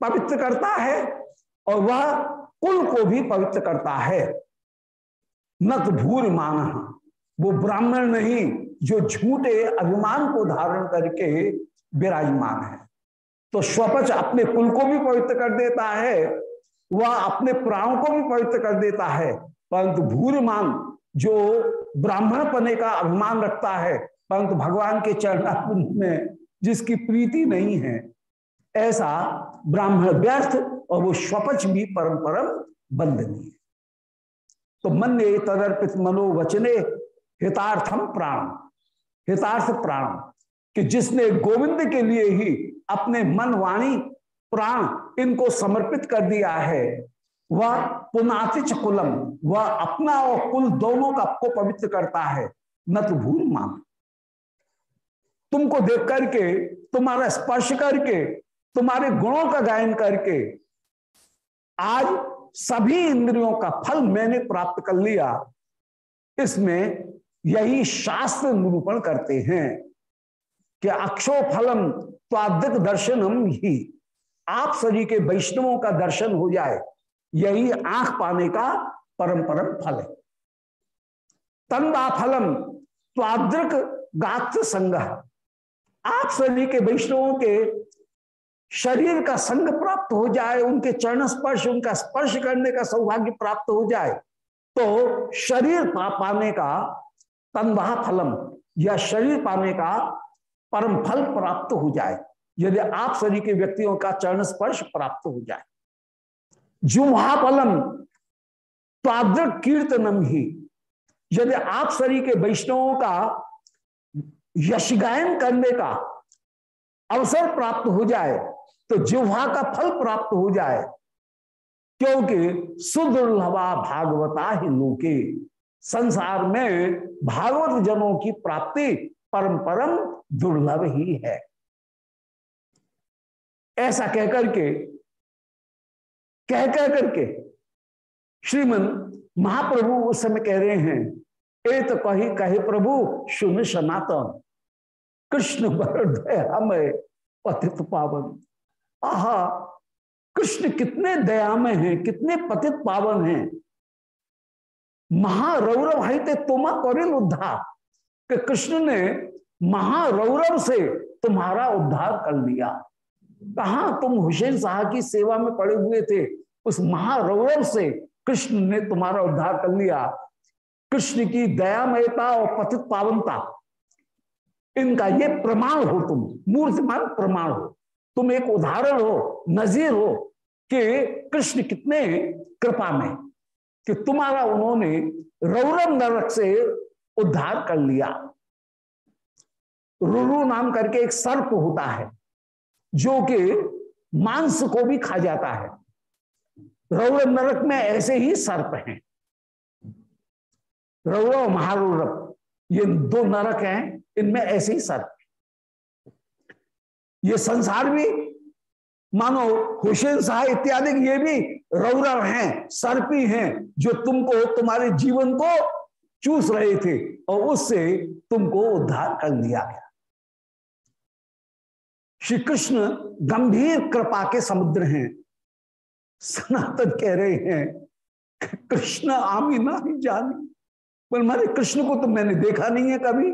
पवित्र करता है और वह कुल को भी पवित्र करता है। न तो भूर मान वो ब्राह्मण नहीं, जो झूठे अभिमान को धारण करके विराजमान है। तो स्वपच अपने कुल को भी पवित्र कर देता है, वह अपने प्राणों को भी पवित्र कर देता है। परंतु भूरिमान जो ब्राह्मण पने का अभिमान रखता है, परंतु भगवान के चरणाकुंज में जिसकी प्रीति नहीं है, ऐसा ब्राह्मण व्यर्थ और वो स्वपच भी परम परम बंदनीय। तो मन ने तदर्पित मनोवचने हितार्थम प्राण। हितार्थ प्राण कि जिसने गोविंद के लिए ही अपने मन वाणी प्राण इनको समर्पित कर दिया है वह पुनातिच कुलम, वह अपना और कुल दोनों का को पवित्र करता है, न तो भूल मान तुमको देख करके, तुम्हारा स्पर्श करके, तुम्हारे गुणों का गायन करके, आज सभी इंद्रियों का फल मैंने प्राप्त कर लिया। इसमें यही शास्त्र निरूपण करते हैं कि अक्षो फलम त्वादिक दर्शनम ही। आप सभी के वैष्णवों का दर्शन हो जाए यही आँख पाने का परम परम फल है। तंदा फलम त्वाद्रक गात्र संग। आप सभी के वैष्णवों के शरीर का संग प्राप्त हो जाए उनके चरण स्पर्श उनका स्पर्श करने का सौभाग्य प्राप्त हो जाए तो शरीर पा, पाने का तनवाह फलम या शरीर पाने का परम फल प्राप्त हो जाए यदि आप सभी के व्यक्तियों का चरण स्पर्श प्राप्त हो जाए। जुहा फलम त्वाद्रक कीर्तनम ही। यदि आप शरीर के वैष्णवों का यश गायन करने का अवसर प्राप्त हो जाए तो जिह्वा का फल प्राप्त हो जाए, क्योंकि सुदुर्लभा भागवता ही लोके। संसार में भागवत जनों की प्राप्ति परम परम दुर्लभ ही है। ऐसा कहकर के कह कह करके श्रीमन महाप्रभु उस समय कह रहे हैं, ए तो कही कहे प्रभु, सुन सनातन, कृष्ण हमें पतित पावन। आहा, कृष्ण कितने दयामय हैं, कितने पतित पावन हैं। महारौरव भाई ते तुम कौरिल उद्धार, कि कृष्ण ने महारौरव से तुम्हारा उद्धार कर लिया। कहा तुम हुसैन शाह की सेवा में पड़े हुए थे? उस महारौरव से कृष्ण ने तुम्हारा उद्धार कर लिया। कृष्ण की दयामयता और पतित पावनता। इनका ये प्रमाण हो तुम, मूर्तिमान प्रमाण हो। तुम एक उदाहरण हो, नजीर हो कि कृष्ण कितने कृपा में, कि तुम्हारा उन्होंने रौरव नरक से उद्धार कर लिया। रुरु नाम करके एक सर्प होता है, जो कि मांस को भी खा जाता है। रौरव नरक में ऐसे ही सर्प हैं। रौरव महारौरव ये दो नरक हैं, इनमें ऐसे ही सर्प ये संसार भी, मानो हुसैन शाह इत्यादि ये भी रौरव हैं, सर्पी हैं जो तुमको, तुम्हारे जीवन को चूस रहे थे और उससे तुमको उद्धार कर दिया गया। श्री कृष्ण गंभीर कृपा के समुद्र हैं। सनातन कह रहे हैं, कृष्ण आमी ना ही जानी। पर मारे, कृष्ण को तो मैंने देखा नहीं है कभी।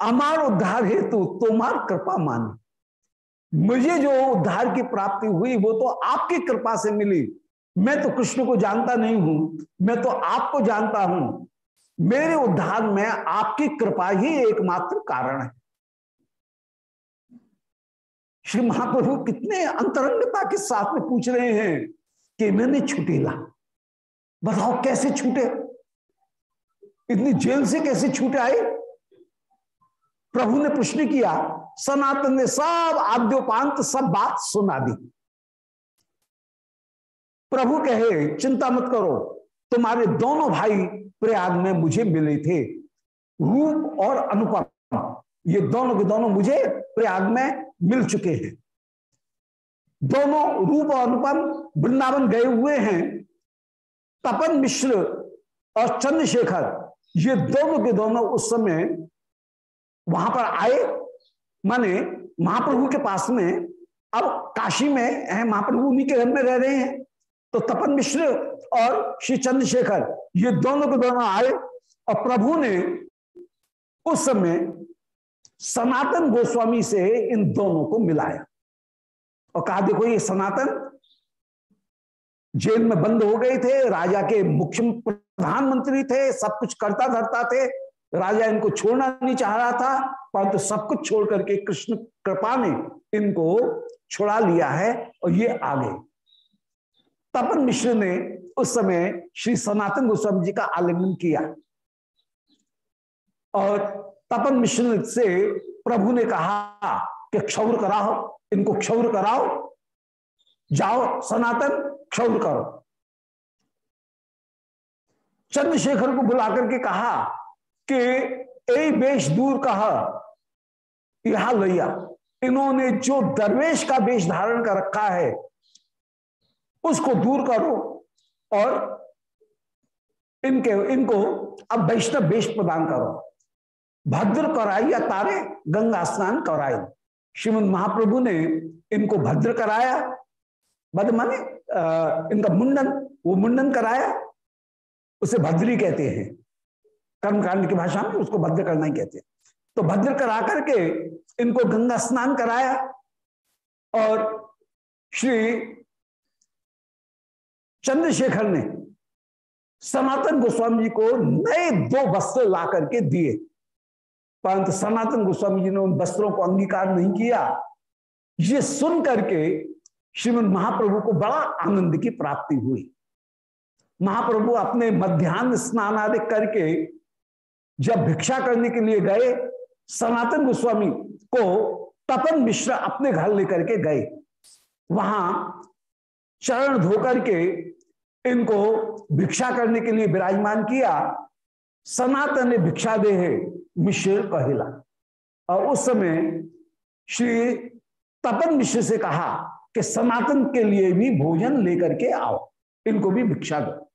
अमार उद्धार हेतु तुम्हार कृपा मानी। मुझे जो उद्धार की प्राप्ति हुई, वो तो आपकी कृपा से मिली। मैं तो कृष्ण को जानता नहीं हूँ, मैं तो आपको जानता हूँ। मेरे उद्धार में आपकी कृपा ही एकमात्र कारण है। श्री महाप्रभु कितने अंतरंगता के साथ में पूछ रहे हैं कि मैंने छुटेला बताओ कैसे छूटे? इतनी जेल से कैसे छूटे आए? प्रभु ने प्रश्न किया, सनातन ने सब आद्योपांत, सब बात सुना दी। प्रभु कहे, चिंता मत करो, तुम्हारे दोनों भाई प्रयाग में मुझे मिले थे। रूप और अनुपम, ये दोनों के दोनों मुझे प्रयाग में मिल चुके हैं। दोनों रूप और अनुपम वृंदावन गए हुए हैं। तपन मिश्र और चंद्रशेखर, ये दोनों के दोनों उस समय वहाँ पर आए। माने महाप्रभु के पास में, अब काशी में है, महाप्रभु उन्हीं के घर में रह रहे हैं। तो तपन मिश्र और श्री चंद्रशेखर, ये दोनों के दोनों आए और प्रभु ने उस समय सनातन गोस्वामी से इन दोनों को मिलाया। और कहा, देखो, ये सनातन जेल में बंद हो गए थे, राजा के मुख्य प्रधानमंत्री थे, सब कुछ करता धरता थे, राजा इनको छोड़ना नहीं चाह रहा था, परंतु तो सब कुछ छोड़ करके कृष्ण कृपा ने इनको छुड़ा लिया है और ये आ गए तपन मिश्र ने उस समय श्री सनातन गोस्वामी जी का आलिंगन किया। और तपन मिश्र से प्रभु ने कहा कि क्षौर कराओ, इनको क्षौर कराओ। जाओ सनातन, क्षौर करो। चंद्रशेखर को बुलाकर के कहा कि, ए बेश दूर कहा, यहाँ लैया इन्होंने जो दरवेश का वेश धारण कर रखा है, उसको दूर करो और इनके, इनको अब वैष्णव वेश प्रदान करो। भद्र कराई या तारे गंगा स्नान कराई। श्रीमद महाप्रभु ने इनको भद्र कराया। बद माने इनका मुंडन, वो मुंडन कराया। उसे भद्री कहते हैं। कर्मकांड की भाषा में उसको भद्र करना ही कहते हैं। तो भद्र करा करके इनको गंगा स्नान कराया और श्री चंद्रशेखर ने सनातन गोस्वामी जी को नए दो वस्त्र ला करके दिए। परंतु सनातन गोस्वामी जी ने उन वस्त्रों को अंगीकार नहीं किया। ये सुन करके श्रीमद महाप्रभु को बड़ा आनंद की प्राप्ति हुई। महाप्रभु अपने मध्यान्ह स्नान आदि करके जब भिक्षा करने के लिए गए, सनातन गोस्वामी को तपन मिश्र अपने घर लेकर के गए। वहाँ चरण धोकर के इनको भिक्षा करने के लिए विराजमान किया। सनातन ने भिक्षा दे है। मिश्र कहला। और उस समय श्री तपन मिश्र से कहा कि सनातन के लिए भी भोजन लेकर के आओ, इनको भी भिक्षा दो।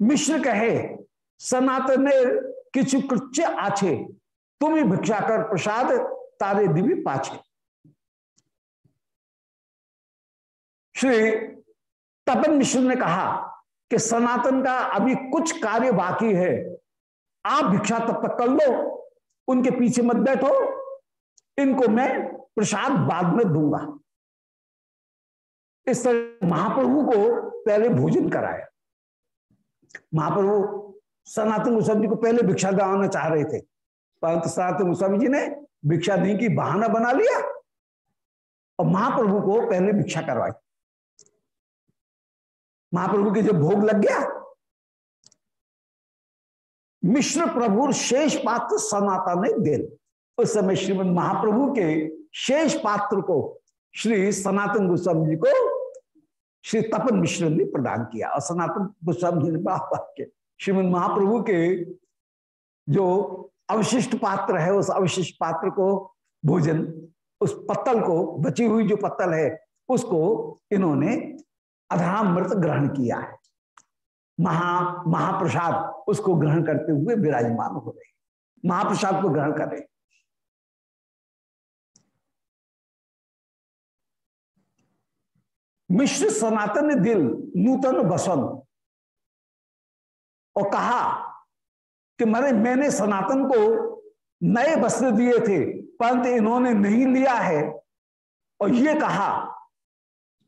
मिश्र कहे, सनातन किचु कृत्य आछे, तुम ही भिक्षा कर प्रसाद, तारे दिव्य पाछे। श्री तपन मिश्र ने कहा कि सनातन का अभी कुछ कार्य बाकी है आप भिक्षा तब तक कर लो, उनके पीछे मत बैठो, इनको मैं प्रसाद बाद में दूँगा। इस तरह महाप्रभु को पहले भोजन कराया। महाप्रभु सनातन गोस्वामी जी को पहले भिक्षा दिलाना चाह रहे थे, परंतु सनातन गोस्वामी जी ने भिक्षा नहीं की बहाना बना लिया और महाप्रभु को पहले भिक्षा करवाई। महाप्रभु के जब भोग लग गया मिश्र प्रभु शेष पात्र सनातन ने दे उस समय श्रीमद महाप्रभु के शेष पात्र को श्री सनातन गोस्वामी जी को श्री तपन मिश्र ने प्रदान किया। और सनातन गोस्वामी जी ने वाक्य श्रीमद महाप्रभु के जो अवशिष्ट पात्र है, उस अवशिष्ट पात्र को भोजन, उस पत्तल को, बची हुई जो पत्तल है, उसको इन्होंने अधरामृत ग्रहण किया है। महा, महाप्रसाद उसको ग्रहण करते हुए विराजमान हो रहे। महाप्रसाद को ग्रहण कर रहे। मिश्र सनातन दिल, नूतन बसन और कहा कि मैंने मैंने सनातन को नए वस्त्र दिए थे, परंतु इन्होंने नहीं लिया है। और ये कहा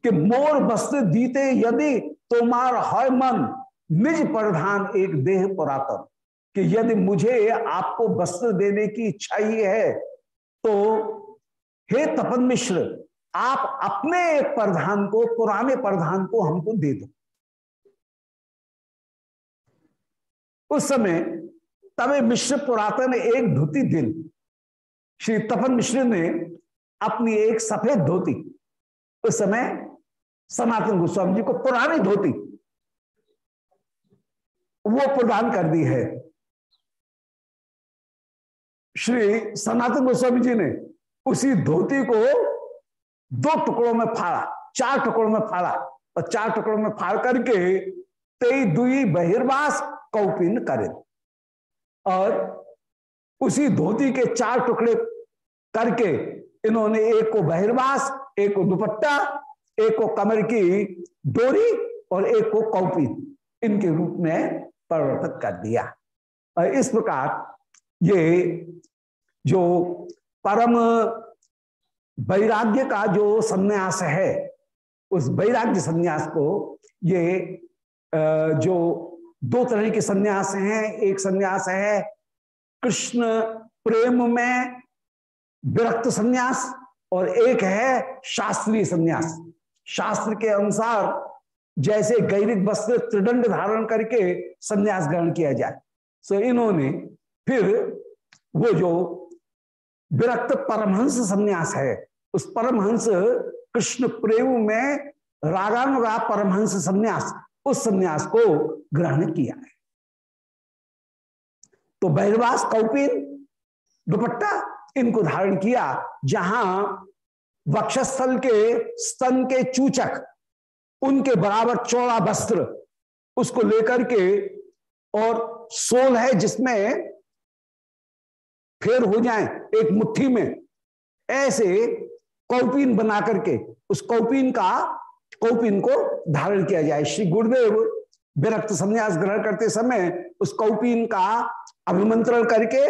कि मोर वस्त्र दीते यदि तुम्हार हर मन निज प्रधान एक देह पुरातन, कि यदि मुझे आपको वस्त्र देने की इच्छा ही है तो हे तपन मिश्र आप अपने एक प्रधान को, पुराने प्रधान को हमको दे दो। उस समय तवे मिश्र पुरातन एक धोती दिल श्री तपन मिश्र ने अपनी एक सफ़ेद धोती, उस समय सनातन गोस्वामी जी को पुरानी धोती वो प्रदान कर दी है। श्री सनातन गोस्वामी जी ने उसी धोती को दो टुकड़ों में फाड़ा, चार टुकड़ों में फाड़ा और चार टुकड़ों में फाड़ करके तेई दुई बहिर्वास कौपिन करे। और उसी धोती के चार टुकड़े करके इन्होंने एक को बहिर्वास, एक को दुपट्टा, एक को कमर की डोरी और एक को कौपी इनके रूप में परिवर्तित कर दिया। और इस प्रकार ये जो परम वैराग्य का जो संन्यास है, उस वैराग्य संन्यास को ये जो दो तरह के संन्यास हैं। एक संन्यास है कृष्ण प्रेम में विरक्त संन्यास और एक है शास्त्रीय संन्यास। शास्त्र के अनुसार जैसे गैरिक वस्त्र त्रिदंड धारण करके संन्यास ग्रहण किया जाए। सो इन्होंने फिर वो जो विरक्त परमहंस संन्यास है, उस परमहंस कृष्ण प्रेम में रागानुगा परमहंस संन्यास, उस संन्यास को ग्रहण किया है। तो बहिर्वास कौपिन, दुपट्टा, इनको धारण किया, जहाँ वक्षस्थल के स्तन के चूचक उनके बराबर चौड़ा वस्त्र उसको लेकर के और सोल है जिसमें फेर हो जाए एक मुट्ठी में। ऐसे कौपीन बना करके उस कौपीन का, कौपिन को धारण किया जाए। श्री गुरुदेव विरक्त संन्यास ग्रहण करते समय उस कौपिन का अभिमंत्रण करके,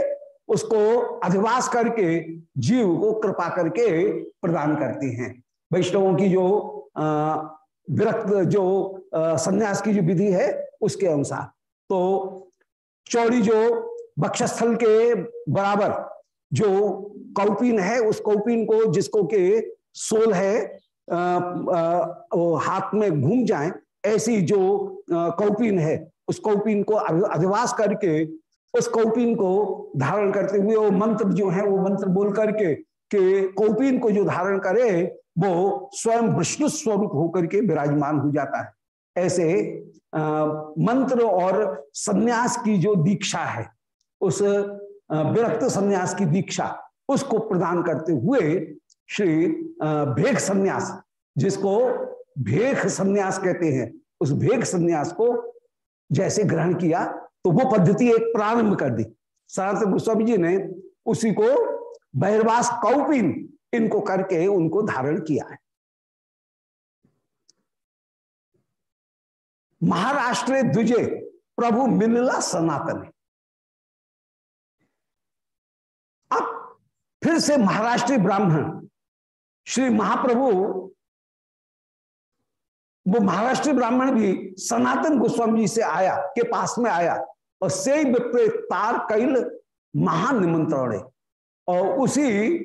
उसको अधिवास करके जीव को कृपा करके प्रदान करते हैं। वैष्णवों की जो विरक्त जो संन्यास की जो विधि है उसके अनुसार। तो चौड़ी जो बक्षस्थल के बराबर जो कौपीन है उस कौपीन को जिसको के सोल है आ, आ, हाथ में घूम जाए ऐसी जो कौपीन है उस कौपीन को अधिवास करके उस कौपीन को धारण करते हुए वो मंत्र जो है वो मंत्र बोल करके कि कौपीन को जो धारण करे वो स्वयं विष्णु स्वरूप होकर के विराजमान हो जाता है। ऐसे आ, मंत्र और सन्यास की जो दीक्षा है उस विरक्त सन्यास की दीक्षा उसको प्रदान करते हुए श्री भेग सन्यास जिसको भेख सन्यास कहते हैं उस भेग सन्यास को जैसे ग्रहण किया तो वो पद्धति एक प्रारंभ कर दी। सनातन गोस्वामी जी ने उसी को बहिर्वास कौपिन इनको करके उनको धारण किया है। महाराष्ट्र द्विजय प्रभु मिलला सनातन। अब फिर से महाराष्ट्रीय ब्राह्मण, श्री महाप्रभु, वो महाराष्ट्रीय ब्राह्मण भी सनातन गोस्वामी जी से आया, के पास में आया, और से तार कैल महानिमंत्रण और उसी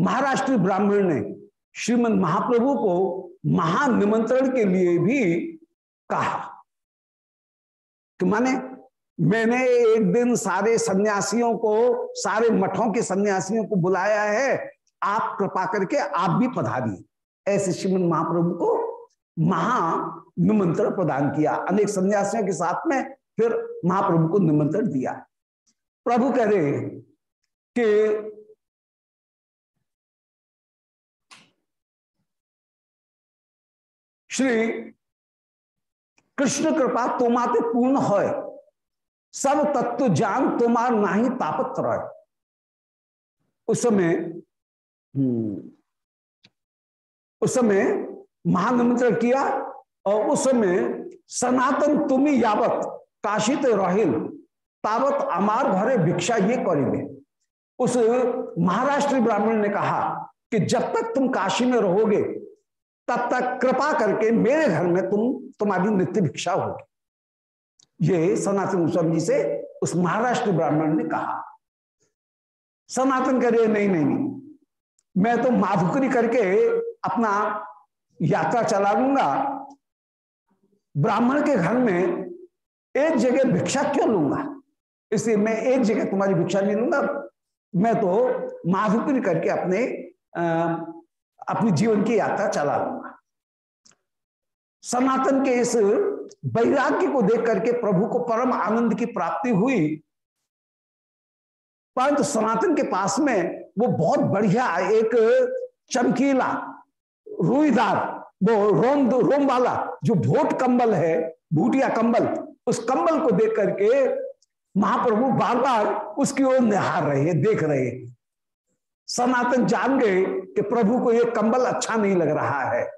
महाराष्ट्र ब्राह्मण ने श्रीमद महाप्रभु को महानिमंत्रण के लिए भी कहा। कि माने मैंने एक दिन सारे सन्यासियों को, सारे मठों के सन्यासियों को बुलाया है, आप कृपा करके आप भी पधारिए। ऐसे श्रीमद महाप्रभु को महा निमंत्रण प्रदान किया। अनेक सन्यासियों के साथ में फिर महाप्रभु को निमंत्रण दिया। प्रभु कह रहे कि श्री कृष्ण कृपा तुम्हाते पूर्ण हो सब तत्व जान तुम्हार नाही तापत रहे। उस समय हम्म, उस समय महानिमंत्रण किया और उस समय सनातन तुम्हें यावत काशी काशित रहिल तावत अमार भरे भिक्षा ये करेंगे उस महाराष्ट्र ब्राह्मण ने कहा कि जब तक तुम काशी में रहोगे तब तक कृपा करके मेरे घर में तुम, तुम्हारी नित्य भिक्षा होगी। ये सनातन गोस्वामी जी से उस महाराष्ट्र ब्राह्मण ने कहा। सनातन करे नहीं नहीं नहीं, मैं तो माधुकरी करके अपना यात्रा चला लूँगा। ब्राह्मण के घर में एक जगह भिक्षा क्यों लूँगा? इसलिए मैं एक जगह तुम्हारी भिक्षा नहीं लूँगा। मैं तो माधुकरी करके अपने अपनी जीवन की यात्रा चला लूँगा। सनातन के इस वैराग्य को देख करके प्रभु को परम आनंद की प्राप्ति हुई। परंतु सनातन के पास में वो बहुत बढ़िया एक चमकीला, रुईदार, वो रोम रोम वाला जो भोट कंबल है, भूटिया कंबल, उस कंबल को देख करके महाप्रभु बार बार उसकी ओर निहार रहे, देख रहे। सनातन जान गए कि प्रभु को यह कंबल अच्छा नहीं लग रहा है।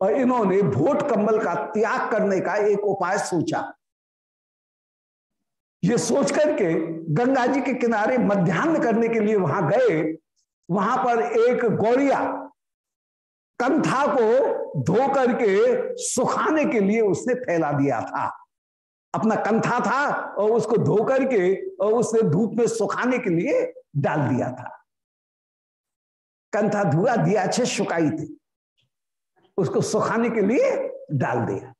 और इन्होंने भोट कंबल का त्याग करने का एक उपाय सोचा। ये सोच करके गंगा जी के किनारे मध्यान्ह करने के लिए वहाँ गए। वहाँ पर एक गौरिया कंथा को धो करके सुखाने के लिए उसने फैला दिया था। अपना कंथा था और उसको धो करके और उसने धूप में सुखाने के लिए डाल दिया था। कंथा धुआ दिया, अच्छे सुखाई थी। उसको सुखाने के लिए डाल दिया।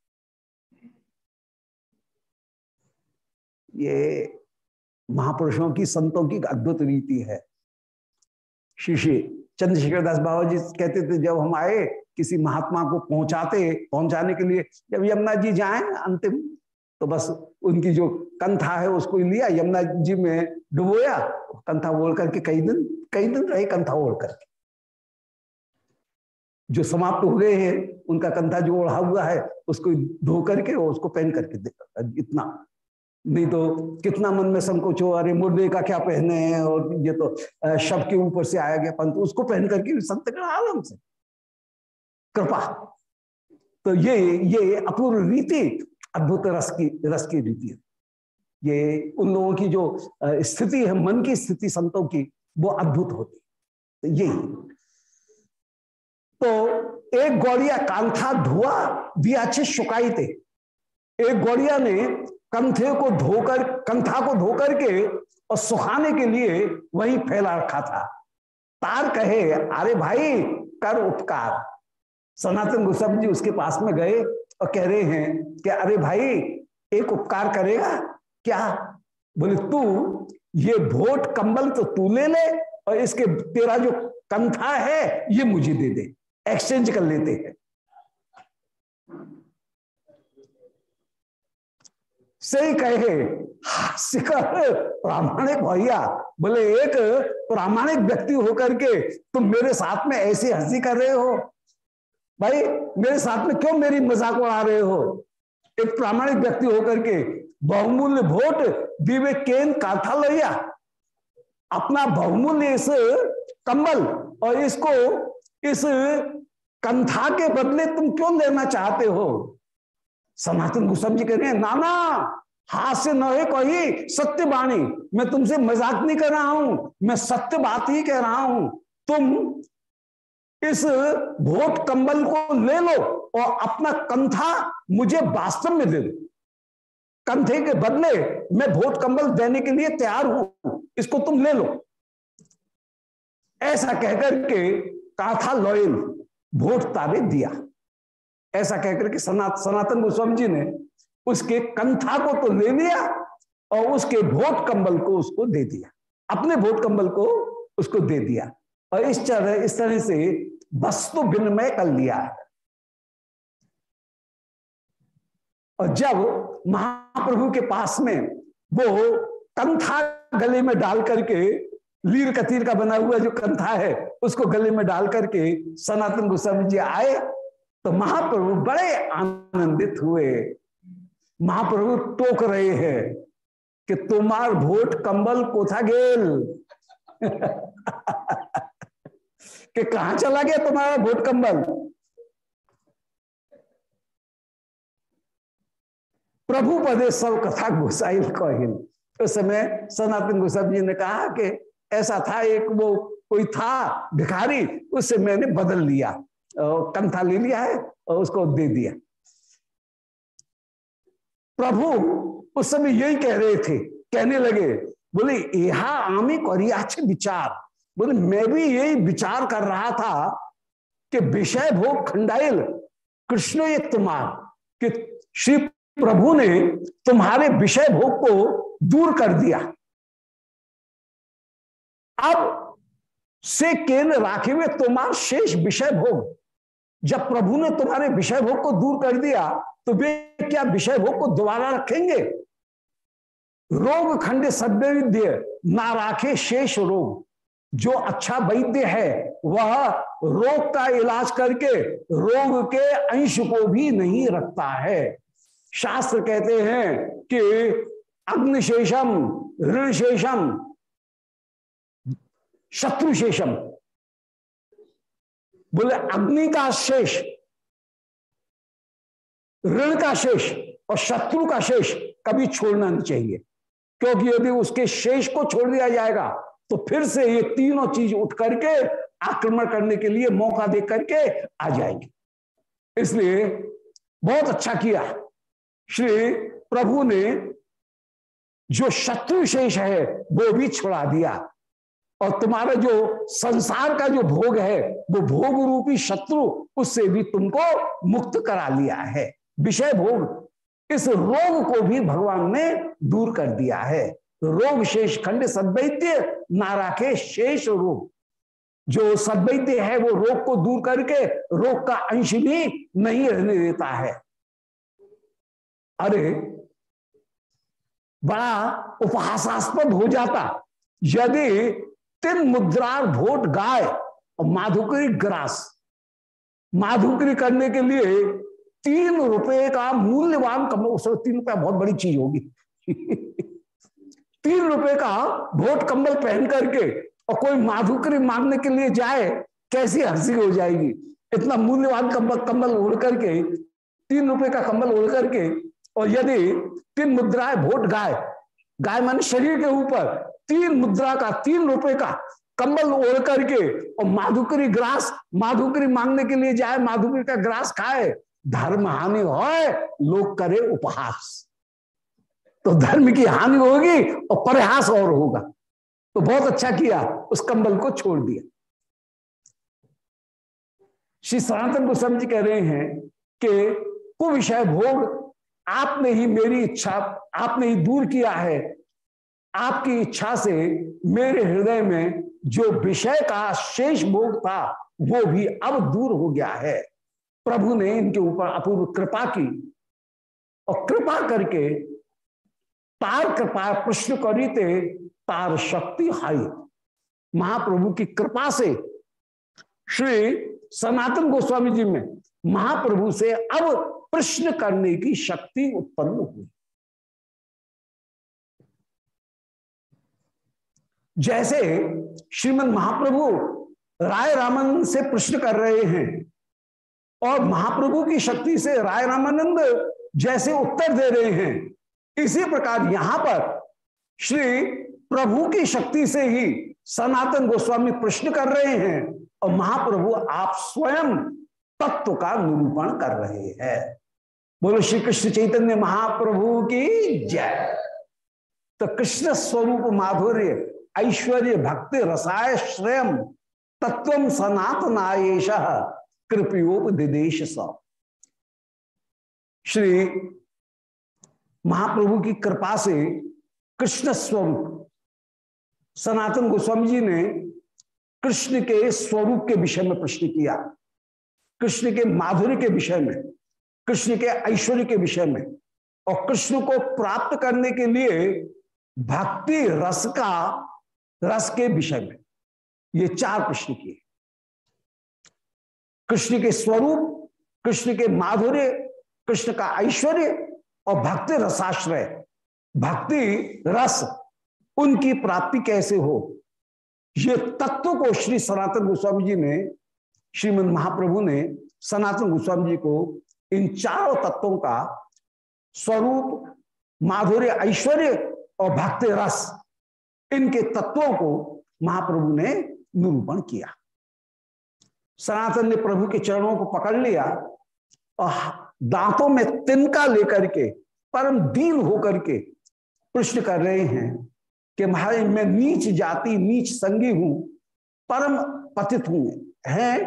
ये महापुरुषों की संतों की अद्भुत रीति है। शिष्य चंद्रशेखर दास बाबा जी कहते थे, जब हम आए, किसी महात्मा को पहुंचाते, पहुँचाने के लिए, जब यमुना जी जाए अंतिम तो बस उनकी जो कंथा है, उसको लिया। यमुना जी में डुबोया कंथा ओढ़ करके कई दिन कई दिन रहे कंथा ओढ़ करके। जो समाप्त हो गए हैं, उनका कंधा जो ओढ़ा हुआ है, उसको धो करके और उसको पहन करके इतना। नहीं तो कितना मन में संकोच हो, अरे मुर्दे का क्या पहने हैं, और ये तो शब के ऊपर से आया गया पंत, उसको पहन करके संत आराम से। कृपा। तो ये ये अपूर्व रीति, अद्भुत रस की रस की रीति है। ये उन लोगों की जो स्थिति है, मन की स्थिति संतों की, वो अद्भुत होती तो यही। तो एक गौड़िया कांथा धुआ दिया अच्छे थे। एक गौड़िया ने कंथे को धोकर कंथा को धोकर के और सुखाने के लिए वही फैला रखा था। तार कहे, अरे भाई, कर उपकार। सनातन गोस्वामी जी उसके पास में गए और कह रहे हैं कि, अरे भाई, एक उपकार करेगा? क्या? बोले, तू ये भोट कंबल तो तू ले ले और इसके तेरा जो कंथा है, ये मुझे दे दे। एक्सचेंज कर लेते हैं। सही कहे। शिखर, प्रामाणिक भैया बोले एक प्रामाणिक व्यक्ति होकर के तुम मेरे साथ में ऐसी हँसी कर रहे हो। भाई, मेरे साथ में क्यों मेरी मज़ाक उड़ा रहे हो? एक प्रामाणिक व्यक्ति होकर के बहुमूल्य वोट दिवे केन काथा लिया अपना बहुमूल्य इस कंबल और इसको इस कंथा के बदले तुम क्यों लेना चाहते हो? सनातन गोस्वामी जी कह रहे हैं, नाना हाथ से न है कोई सत्य वाणी। मैं तुमसे मज़ाक नहीं कर रहा हूँ, मैं सत्य बात ही कह रहा हूँ। तुम इस भोट कंबल को ले लो और अपना कंथा मुझे वास्तव में दे दो। कंथे के बदले मैं भोट कंबल देने के लिए तैयार हूँ, इसको तुम ले लो। ऐसा कहकर के काथा लॉयल भोट तारे दिया। ऐसा कहकर के सनात सनातन गोस्वामी जी ने उसके कंथा को तो ले लिया और उसके भोट कंबल को उसको दे दिया। अपने भोट कंबल को उसको दे दिया। और इस तरह इस तरह से वस्तु विनिमय कर लिया। और जब महाप्रभु के पास में वो कंथा गले में डाल करके लीर कतीर का बना हुआ जो कंथा है, उसको गले में डाल करके सनातन गोस्वामी जी आए तो महाप्रभु बड़े आनंदित हुए। महाप्रभु टोक रहे हैं कि तुम्हार भोट कंबल कोथा गेल। *laughs* कि कहा चला गया तुम्हारा भोट कंबल? प्रभु पदे सब कथा घुसाइल कहिल। उस समय सनातन गोस्वामी जी ने कहा कि ऐसा था, एक वो कोई था भिखारी, उससे मैंने बदल लिया। कंथा ले लिया है और उसको दे दिया। प्रभु उस समय यही कह रहे थे, कहने लगे, बोले, यहा आमी करियाछ विचार। बोले, मैं भी यही विचार कर रहा था कि विषय भोग खंडाइल कृष्ण ये तुम्हार, कि श्री प्रभु ने तुम्हारे विषय भोग को दूर कर दिया। अब से केंद्र राखे हुए तुम्हार शेष विषय भोग। जब प्रभु ने तुम्हारे विषय भोग को दूर कर दिया तो वे क्या विषय भोग को दोबारा रखेंगे? रोग खंड सद्वैद्य ना राखे शेष रोग। जो अच्छा वैद्य है, वह रोग का इलाज करके रोग के अंश को भी नहीं रखता है। शास्त्र कहते हैं कि अग्निशेषम, ऋणशेषम शत्रु शेषम बोले अग्नि का शेष, ऋण का शेष और शत्रु का शेष कभी छोड़ना नहीं चाहिए। क्योंकि यदि उसके शेष को छोड़ दिया जाएगा तो फिर से ये तीनों चीज़ उठ करके आक्रमण करने के लिए मौका दे करके आ जाएँगे। इसलिए बहुत अच्छा किया। श्री प्रभु ने जो शत्रु शेष है, वो भी छुड़ा दिया। और तुम्हारा जो संसार का जो भोग है, वो भोग रूपी शत्रु, उससे भी तुमको मुक्त करा लिया है। विषय भोग इस रोग को भी भगवान ने दूर कर दिया है। रोग शेष खंड सद्वैत्य नारा के शेष रोग। जो सद्वैत्य है, वो रोग को दूर करके रोग का अंश भी नहीं रहने देता है। अरे, बड़ा उपहासास्पद हो जाता। यदि तीन मुद्रार भोट गाय और माधुकरी ग्रास। माधुकरी करने के लिए तीन रुपए का मूल्यवान कम उसमें तीन रुपया बहुत बड़ी चीज़ होगी। तीन रुपए का भोट कंबल पहन करके और कोई माधुकरी मांगने के लिए जाए, कैसी हँसी हो जाएगी? इतना मूल्यवान कंबल कंबल ओढ़ करके, तीन रुपए का कंबल ओढ़ करके और यदि तीन मुद्राएँ भोट गाय गाय माने शरीर के ऊपर तीन मुद्रा का, तीन रुपए का कंबल ओढ़ करके और माधुकरी ग्रास, माधुकरी मांगने के लिए जाए, माधुकरी का ग्रास खाए, धर्म हानि हो लोग करे उपहास। तो धर्म की हानि होगी और प्रयास और होगा। तो बहुत अच्छा किया, उस कंबल को छोड़ दिया। श्री सनातन गोस्वामी जी कह रहे हैं कि कुविषय भोग आपने ही मेरी इच्छा, आपने ही दूर किया है आपकी इच्छा से मेरे हृदय में जो विषय का शेष भोग था, वो भी अब दूर हो गया है। प्रभु ने इनके ऊपर अपूर्व कृपा की और कृपा करके तार कृपा प्रश्न करीते तार शक्ति हाई। महाप्रभु की कृपा से श्री सनातन गोस्वामी जी में महाप्रभु से अब प्रश्न करने की शक्ति उत्पन्न हुई। जैसे श्रीमद महाप्रभु राय रामन से प्रश्न कर रहे हैं और महाप्रभु की शक्ति से राय रामानंद जैसे उत्तर दे रहे हैं, इसी प्रकार यहाँ पर श्री प्रभु की शक्ति से ही सनातन गोस्वामी प्रश्न कर रहे हैं और महाप्रभु आप स्वयं तत्व का निरूपण कर रहे हैं। बोलो श्री कृष्ण चैतन्य महाप्रभु की जय। तो कृष्ण स्वरूप माधुर्य ऐश्वर्य भक्ति रसाय श्रेय तत्व सनातनाएश कृपयोपदेश श्री महाप्रभु की कृपा से कृष्ण स्वरूप सनातन गोस्वामी जी ने कृष्ण के स्वरूप के विषय में प्रश्न किया। कृष्ण के माधुर्य के विषय में, कृष्ण के ऐश्वर्य के विषय में और कृष्ण को प्राप्त करने के लिए भक्ति रस का रस के विषय में। ये चार प्रश्न किए कृष्ण के स्वरूप, कृष्ण के माधुर्य, कृष्ण का ऐश्वर्य और भक्ति रसाश्रय। भक्ति, रस, उनकी प्राप्ति कैसे हो? ये तत्व को श्री सनातन गोस्वामी जी ने, श्रीमद महाप्रभु ने, सनातन गोस्वामी जी को इन चारों तत्वों का स्वरूप, माधुर्य, ऐश्वर्य और भक्ति रस इनके तत्वों को महाप्रभु ने निरूपण किया। सनातन ने प्रभु के चरणों को पकड़ लिया और दांतों में तिनका लेकर के, परम दीन होकर के प्रश्न कर रहे हैं कि महाराज, मैं नीच जाति, नीच संगी हूँ, परम पतित हूँ, है,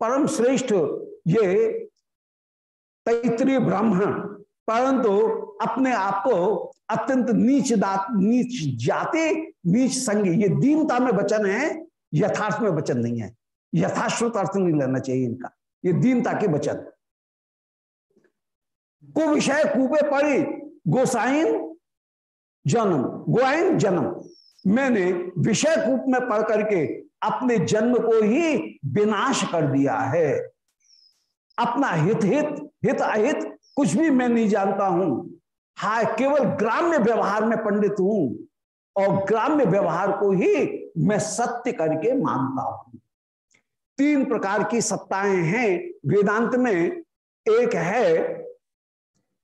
परम श्रेष्ठ, ये तैतरीय ब्राह्मण, परंतु अपने आप को अत्यंत नीच दात नीच जाति, नीच संगी, ये दीनता में वचन है, यथार्थ में वचन नहीं है। यथाश्रुत अर्थ नहीं लेना चाहिए इनका। ये दीनता के वचन। को विषय कूपे पड़ी गोसाइन जन्म गोआइन जन्म। मैंने विषय कूप में पढ़ करके अपने जन्म को ही विनाश कर दिया है। अपना हित हित हित अहित कुछ भी मैं नहीं जानता हूँ। हाय केवल ग्राम्य व्यवहार में पंडित हूँ और ग्राम्य व्यवहार को ही मैं सत्य करके मानता हूँ। तीन प्रकार की सत्ताएँ हैं। वेदांत में एक है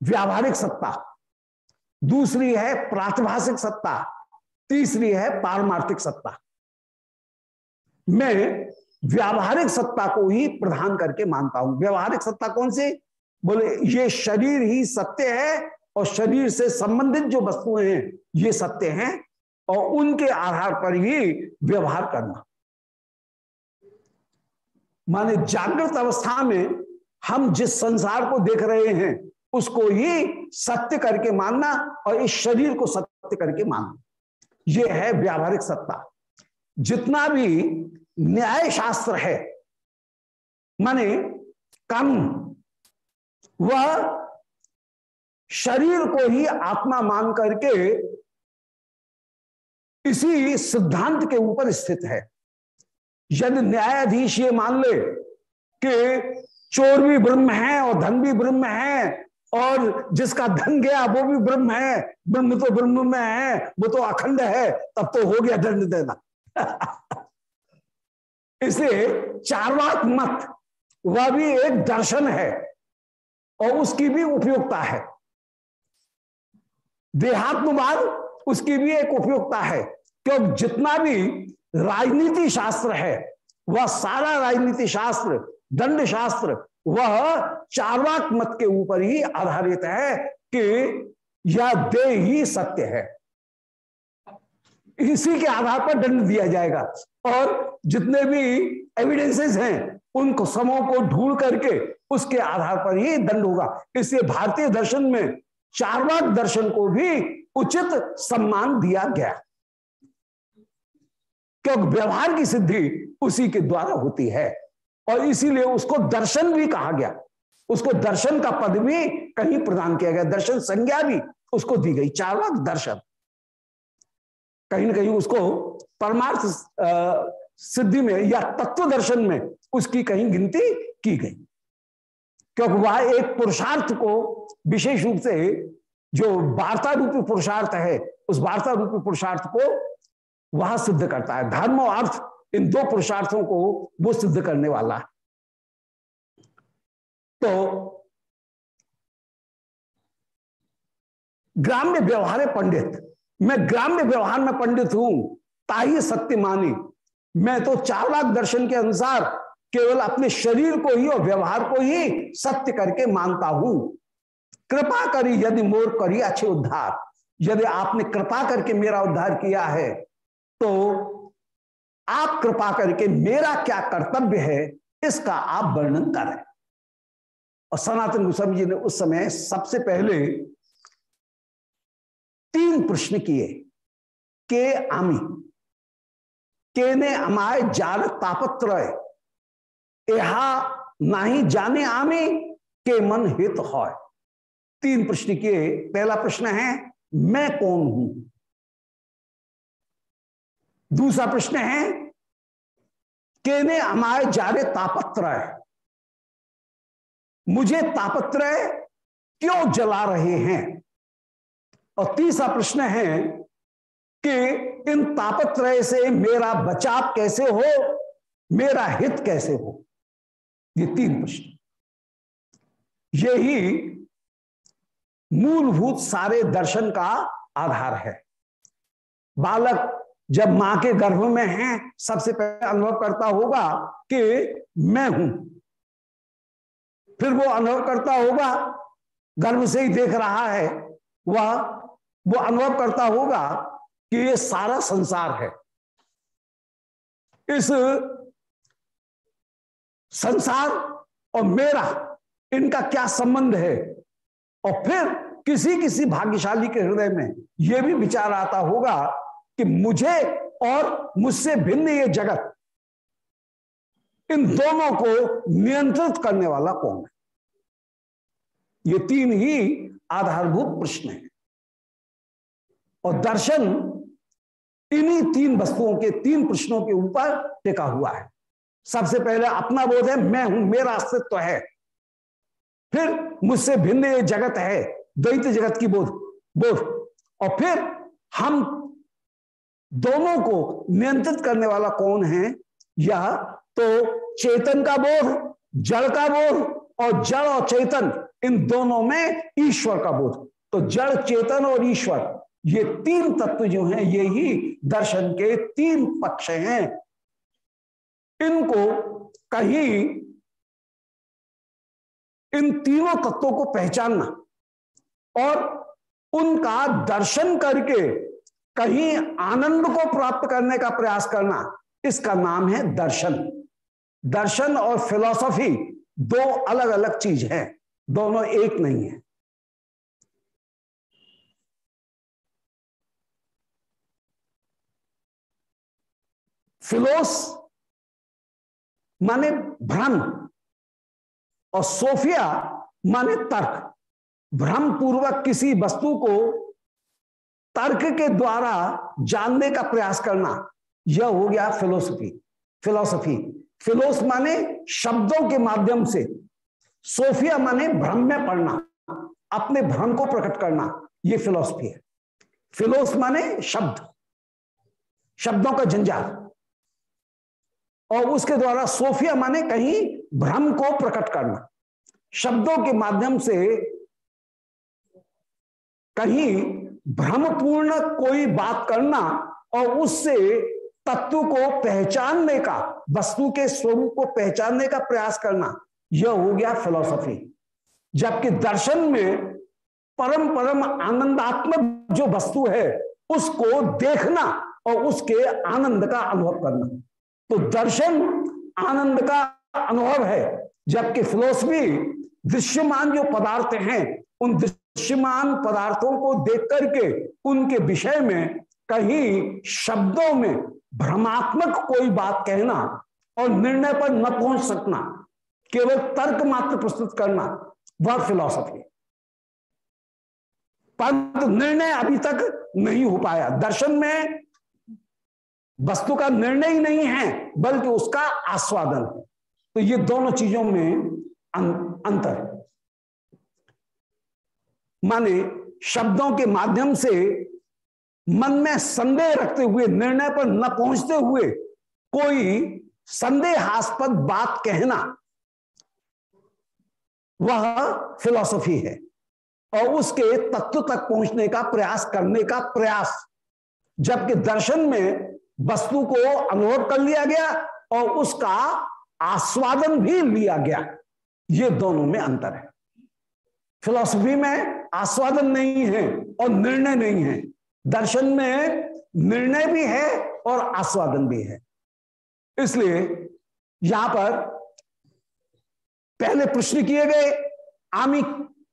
व्यावहारिक सत्ता, दूसरी है प्रातभाषिक सत्ता, तीसरी है पारमार्थिक सत्ता। मैं व्यावहारिक सत्ता को ही प्रधान करके मानता हूँ। व्यावहारिक सत्ता कौन सी? बोले, ये शरीर ही सत्य है और शरीर से संबंधित जो वस्तुएँ हैं, ये सत्य हैं और उनके आधार पर ही व्यवहार करना। माने जागृत अवस्था में हम जिस संसार को देख रहे हैं, उसको ही सत्य करके मानना और इस शरीर को सत्य करके मानना। यह है व्यावहारिक सत्ता। जितना भी न्याय शास्त्र है, माने कानून वह शरीर को ही आत्मा मान करके इसी सिद्धांत के ऊपर स्थित है। यदि न्यायाधीश ये मान ले कि चोर भी ब्रह्म है और धन भी ब्रह्म है और जिसका धन गया वो भी ब्रह्म है, ब्रह्म तो ब्रह्म में है, वो तो अखंड है, तब तो हो गया दंड देना। *laughs* इसे चारवाक मत, वह भी एक दर्शन है और उसकी भी उपयोगिता है। देहात्मवाद उसकी भी एक उपयोगिता है क्योंकि जितना भी राजनीति शास्त्र है, वह सारा राजनीति शास्त्र, दंड शास्त्र, वह चारवाक मत के ऊपर ही आधारित है कि यह देह ही सत्य है। इसी के आधार पर दंड दिया जाएगा। और जितने भी एविडेंसेस हैं, उन समूह को ढूंढ करके उसके आधार पर ही दंड होगा। इसलिए भारतीय दर्शन में चारवाक दर्शन को भी उचित सम्मान दिया गया। क्योंकि व्यवहार की सिद्धि उसी के द्वारा होती है। और इसीलिए उसको दर्शन भी कहा गया। उसको दर्शन का पद भी कहीं प्रदान किया गया। दर्शन संज्ञा भी उसको दी गई। चारवाक दर्शन। कहीं ना कहीं उसको परमार्थ सिद्धि में या तत्व दर्शन में उसकी कहीं गिनती की गई। क्योंकि वह एक पुरुषार्थ को विशेष रूप से जो वार्ता रूपी पुरुषार्थ है, उस वार्ता रूपी पुरुषार्थ को वह सिद्ध करता है। धर्म और अर्थ, इन दो पुरुषार्थों को वो सिद्ध करने वाला है। तो ग्राम्य व्यवहार है पंडित, मैं ग्राम्य व्यवहार में पंडित हूँ ताही सत्य मानी। मैं तो चार लाख दर्शन के अनुसार केवल अपने शरीर को ही और व्यवहार को ही सत्य करके मानता हूँ। कृपा करी यदि मोर करी अच्छे उद्धार। यदि आपने कृपा करके मेरा उद्धार किया है तो आप कृपा करके मेरा क्या कर्तव्य है, इसका आप वर्णन करें। और सनातन गोस्वामी जी ने उस समय सबसे पहले तीन प्रश्न किए। के आमी? के ने अमाय जाल तापत्र यहा नाही जाने आमे के मन हित हो तीन प्रश्न किए पहला प्रश्न है, मैं कौन हूँ? दूसरा प्रश्न है, केने अमाय जारे तापत्र मुझे तापत्र क्यों जला रहे हैं? और तीसरा प्रश्न है कि इन तापत्रय से मेरा बचाव कैसे हो? मेरा हित कैसे हो? ये तीन प्रश्न। यही मूलभूत सारे दर्शन का आधार है। बालक जब माँ के गर्भ में है, सबसे पहले अनुभव करता होगा कि मैं हूँ। फिर वो अनुभव करता होगा, गर्भ से ही देख रहा है, वह, वो अनुभव करता होगा कि ये सारा संसार है। इस संसार और मेरा, इनका क्या संबंध है? और फिर किसी किसी भाग्यशाली के हृदय में यह भी विचार आता होगा कि मुझे और मुझसे भिन्न ये जगत, इन दोनों को नियंत्रित करने वाला कौन है? ये तीन ही आधारभूत प्रश्न हैं। और दर्शन इन्हीं तीन वस्तुओं के तीन प्रश्नों के ऊपर टिका हुआ है। सबसे पहले अपना बोध है, मैं हूँ, मेरा अस्तित्व तो है। फिर मुझसे भिन्न ये जगत है, द्वैत जगत की बोध बोध। और फिर हम दोनों को नियंत्रित करने वाला कौन है? यह तो चेतन का बोध, जड़ का बोध, और जड़ और चेतन, इन दोनों में ईश्वर का बोध। तो जड़, चेतन और ईश्वर, ये तीन तत्व जो हैं, ये ही दर्शन के तीन पक्ष हैं। इनको कहीं इन तीनों तत्वों को पहचानना और उनका दर्शन करके कहीं आनंद को प्राप्त करने का प्रयास करना, इसका नाम है दर्शन। दर्शन और फिलॉसफी दो अलग अलग चीज़ है, दोनों एक नहीं है। फिलोस माने भ्रम, और सोफिया माने तर्क। भ्रम पूर्वक किसी वस्तु को तर्क के द्वारा जानने का प्रयास करना, यह हो गया फिलोसफी फिलोसफी फिलोस माने शब्दों के माध्यम से। सोफिया माने भ्रम में पढ़ना अपने भ्रम को प्रकट करना यह फिलोसफी है। फिलोस माने शब्द, शब्दों का जंजाल। और उसके द्वारा सोफिया माने कहीं भ्रम को प्रकट करना। शब्दों के माध्यम से कहीं भ्रमपूर्ण कोई बात करना और उससे तत्व को पहचानने का, वस्तु के स्वरूप को पहचानने का प्रयास करना, यह हो गया फिलोसफी जबकि दर्शन में परम परम आनंदात्मक जो वस्तु है, उसको देखना और उसके आनंद का अनुभव करना। तो दर्शन आनंद का अनुभव है। जबकि फिलोसफी दृश्यमान जो पदार्थ हैं, उन दृश्यमान पदार्थों को देख करके उनके विषय में कहीं शब्दों में भ्रमात्मक कोई बात कहना और निर्णय पर न पहुँच सकना, केवल तर्क मात्र प्रस्तुत करना, वह फिलॉसफी परंतु निर्णय अभी तक नहीं हो पाया। दर्शन में वस्तु का निर्णय ही नहीं है बल्कि उसका आस्वादन। तो ये दोनों चीज़ों में अं-, अंतर। माने शब्दों के माध्यम से मन में संदेह रखते हुए निर्णय पर न पहुँचते हुए कोई संदेहास्पद बात कहना वह फिलॉसफी है और उसके तत्व तक पहुँचने का प्रयास करने का प्रयास। जबकि दर्शन में वस्तु को अनुभव कर लिया गया और उसका आस्वादन भी लिया गया। ये दोनों में अंतर है। फिलॉसफी में आस्वादन नहीं है और निर्णय नहीं है। दर्शन में निर्णय भी है और आस्वादन भी है। इसलिए यहाँ पर पहले प्रश्न किए गए, आमी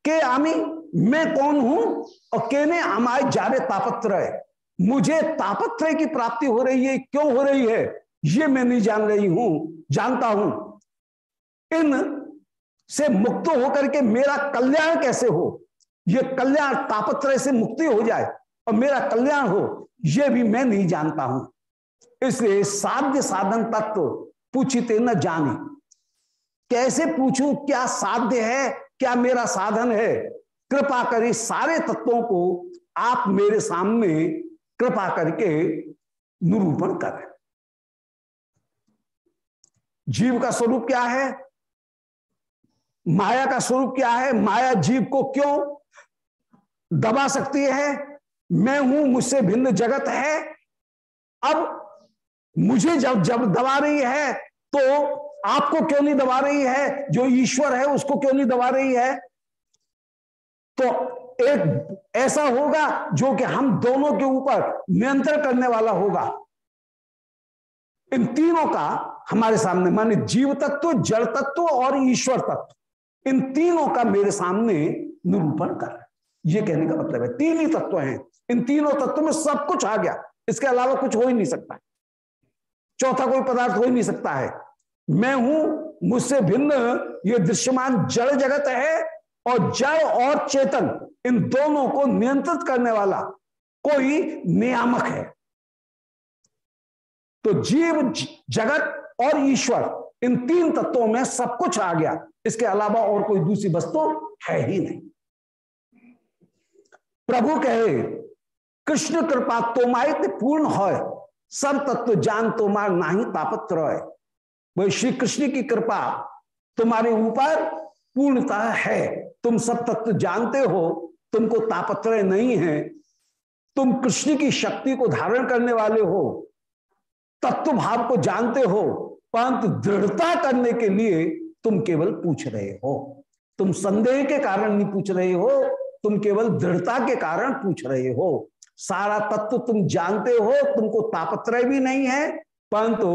के आमी, मैं कौन हूँ और केने आमाय जारे तापत्र मुझे तापत्रय की प्राप्ति हो रही है, क्यों हो रही है? ये मैं नहीं जान रही हूँ, जानता हूँ। इन से मुक्त होकर के मेरा कल्याण कैसे हो? ये कल्याण तापत्रय से मुक्ति हो जाए और मेरा कल्याण हो, ये भी मैं नहीं जानता हूँ। इसलिए साध्य साधन तत्व पूछते न जाने। कैसे पूछूँ, क्या साध्य है, क्या मेरा साधन है? कृपा करी सारे तत्वों को आप मेरे सामने कृपा करके निरूपण करें। जीव का स्वरूप क्या है? माया का स्वरूप क्या है? माया जीव को क्यों दबा सकती है? मैं हूँ, मुझसे भिन्न जगत है। अब मुझे जब जब दबा रही है तो आपको क्यों नहीं दबा रही है? जो ईश्वर है, उसको क्यों नहीं दबा रही है? तो एक ऐसा होगा जो कि हम दोनों के ऊपर नियंत्रण करने वाला होगा। इन तीनों का हमारे सामने, माने जीव तत्व जड़ तत्व और ईश्वर तत्व इन तीनों का मेरे सामने निरूपण कर। ये कहने का मतलब है, तीन ही तत्व हैं। इन तीनों तत्वों में सब कुछ आ गया। इसके अलावा कुछ हो ही नहीं सकता। चौथा कोई पदार्थ हो ही नहीं सकता है। मैं हूँ, मुझसे भिन्न ये दृश्यमान जड़ जगत है और जड़ और चेतन, इन दोनों को नियंत्रित करने वाला कोई नियामक है। तो जीव, जगत और ईश्वर, इन तीन तत्वों में सब कुछ आ गया। इसके अलावा और कोई दूसरी वस्तु है ही नहीं। प्रभु कहे, कृष्ण कृपा तोमाय पूर्ण हो सब तत्व जान तोमार नाही तापत्र वही श्री कृष्ण की कृपा, तुम्हारे ऊपर पूर्णता है। तुम सब तत्व जानते हो, तुमको तापत्रय नहीं है। तुम कृष्ण की शक्ति को धारण करने वाले हो। तत्व भाव को जानते हो, परंतु दृढ़ता करने के लिए तुम केवल पूछ रहे हो। तुम संदेह के कारण नहीं पूछ रहे हो, तुम केवल दृढ़ता के कारण पूछ रहे हो। सारा तत्व तुम जानते हो, तुमको तापत्रय भी नहीं है, परंतु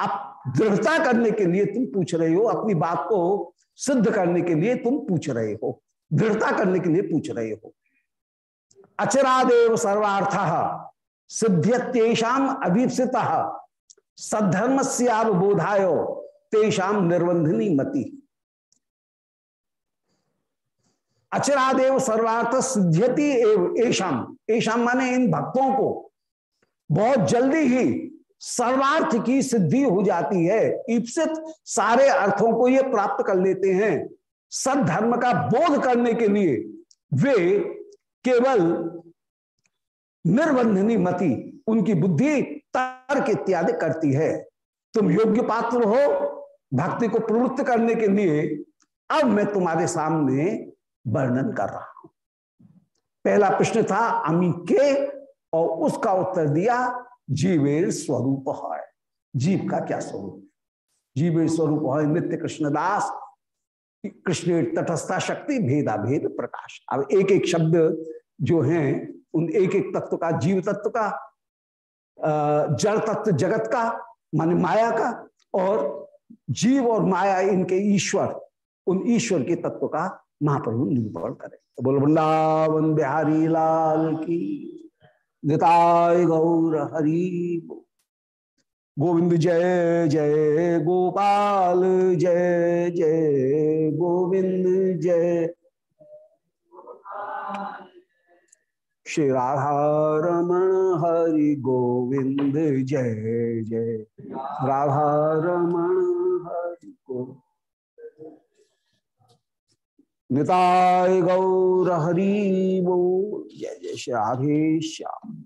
अब दृढ़ता करने के लिए तुम पूछ रहे हो। अपनी बात को सिद्ध करने के लिए तुम पूछ रहे हो, दृढ़ता करने के लिए पूछ रहे हो। अचरादेव सर्वार्थ सिद्ध्यतेषाम अभिप्सित सद्धर्म से बोधाय तेषाम निर्बंधनी मति। अचरादेव सर्वार्थ सिद्ध्यति एवं एशाम माने इन भक्तों को बहुत जल्दी ही सर्वार्थ की सिद्धि हो जाती है। ईप्सित सारे अर्थों को ये प्राप्त कर लेते हैं। सद्धर्म का बोध करने के लिए वे केवल निर्बंधनी मति, उनकी बुद्धि, तर्क इत्यादि करती है। तुम योग्य पात्र हो, भक्ति को प्रवृत्त करने के लिए अब मैं तुम्हारे सामने वर्णन कर रहा हूँ। पहला प्रश्न था, अमी के? और उसका उत्तर दिया जीवेर स्वरूप है जीव का क्या स्वरूप? जीवेर स्वरूप है नित्य कृष्णदास कृष्ण तटस्था शक्ति भेदा भेद प्रकाश। अब एक एक शब्द जो है, उन एक एक तत्व का, जीव तत्व का जड़ तत्व जगत का, मान माया का, और जीव और माया इनके ईश्वर, उन ईश्वर के तत्व का महाप्रभु निरूपण करें। तो बोल, वृंदावन बिहारी लाल की निताय गौर हरि गोविंद जय जय गोपाल, जय जय गोविंद, जय। श्री राधा रमण हरि गोविंद, जय जय। राधा रमण हरि गो निताय गौर हरि वो जय जय श्री राधे श्याम।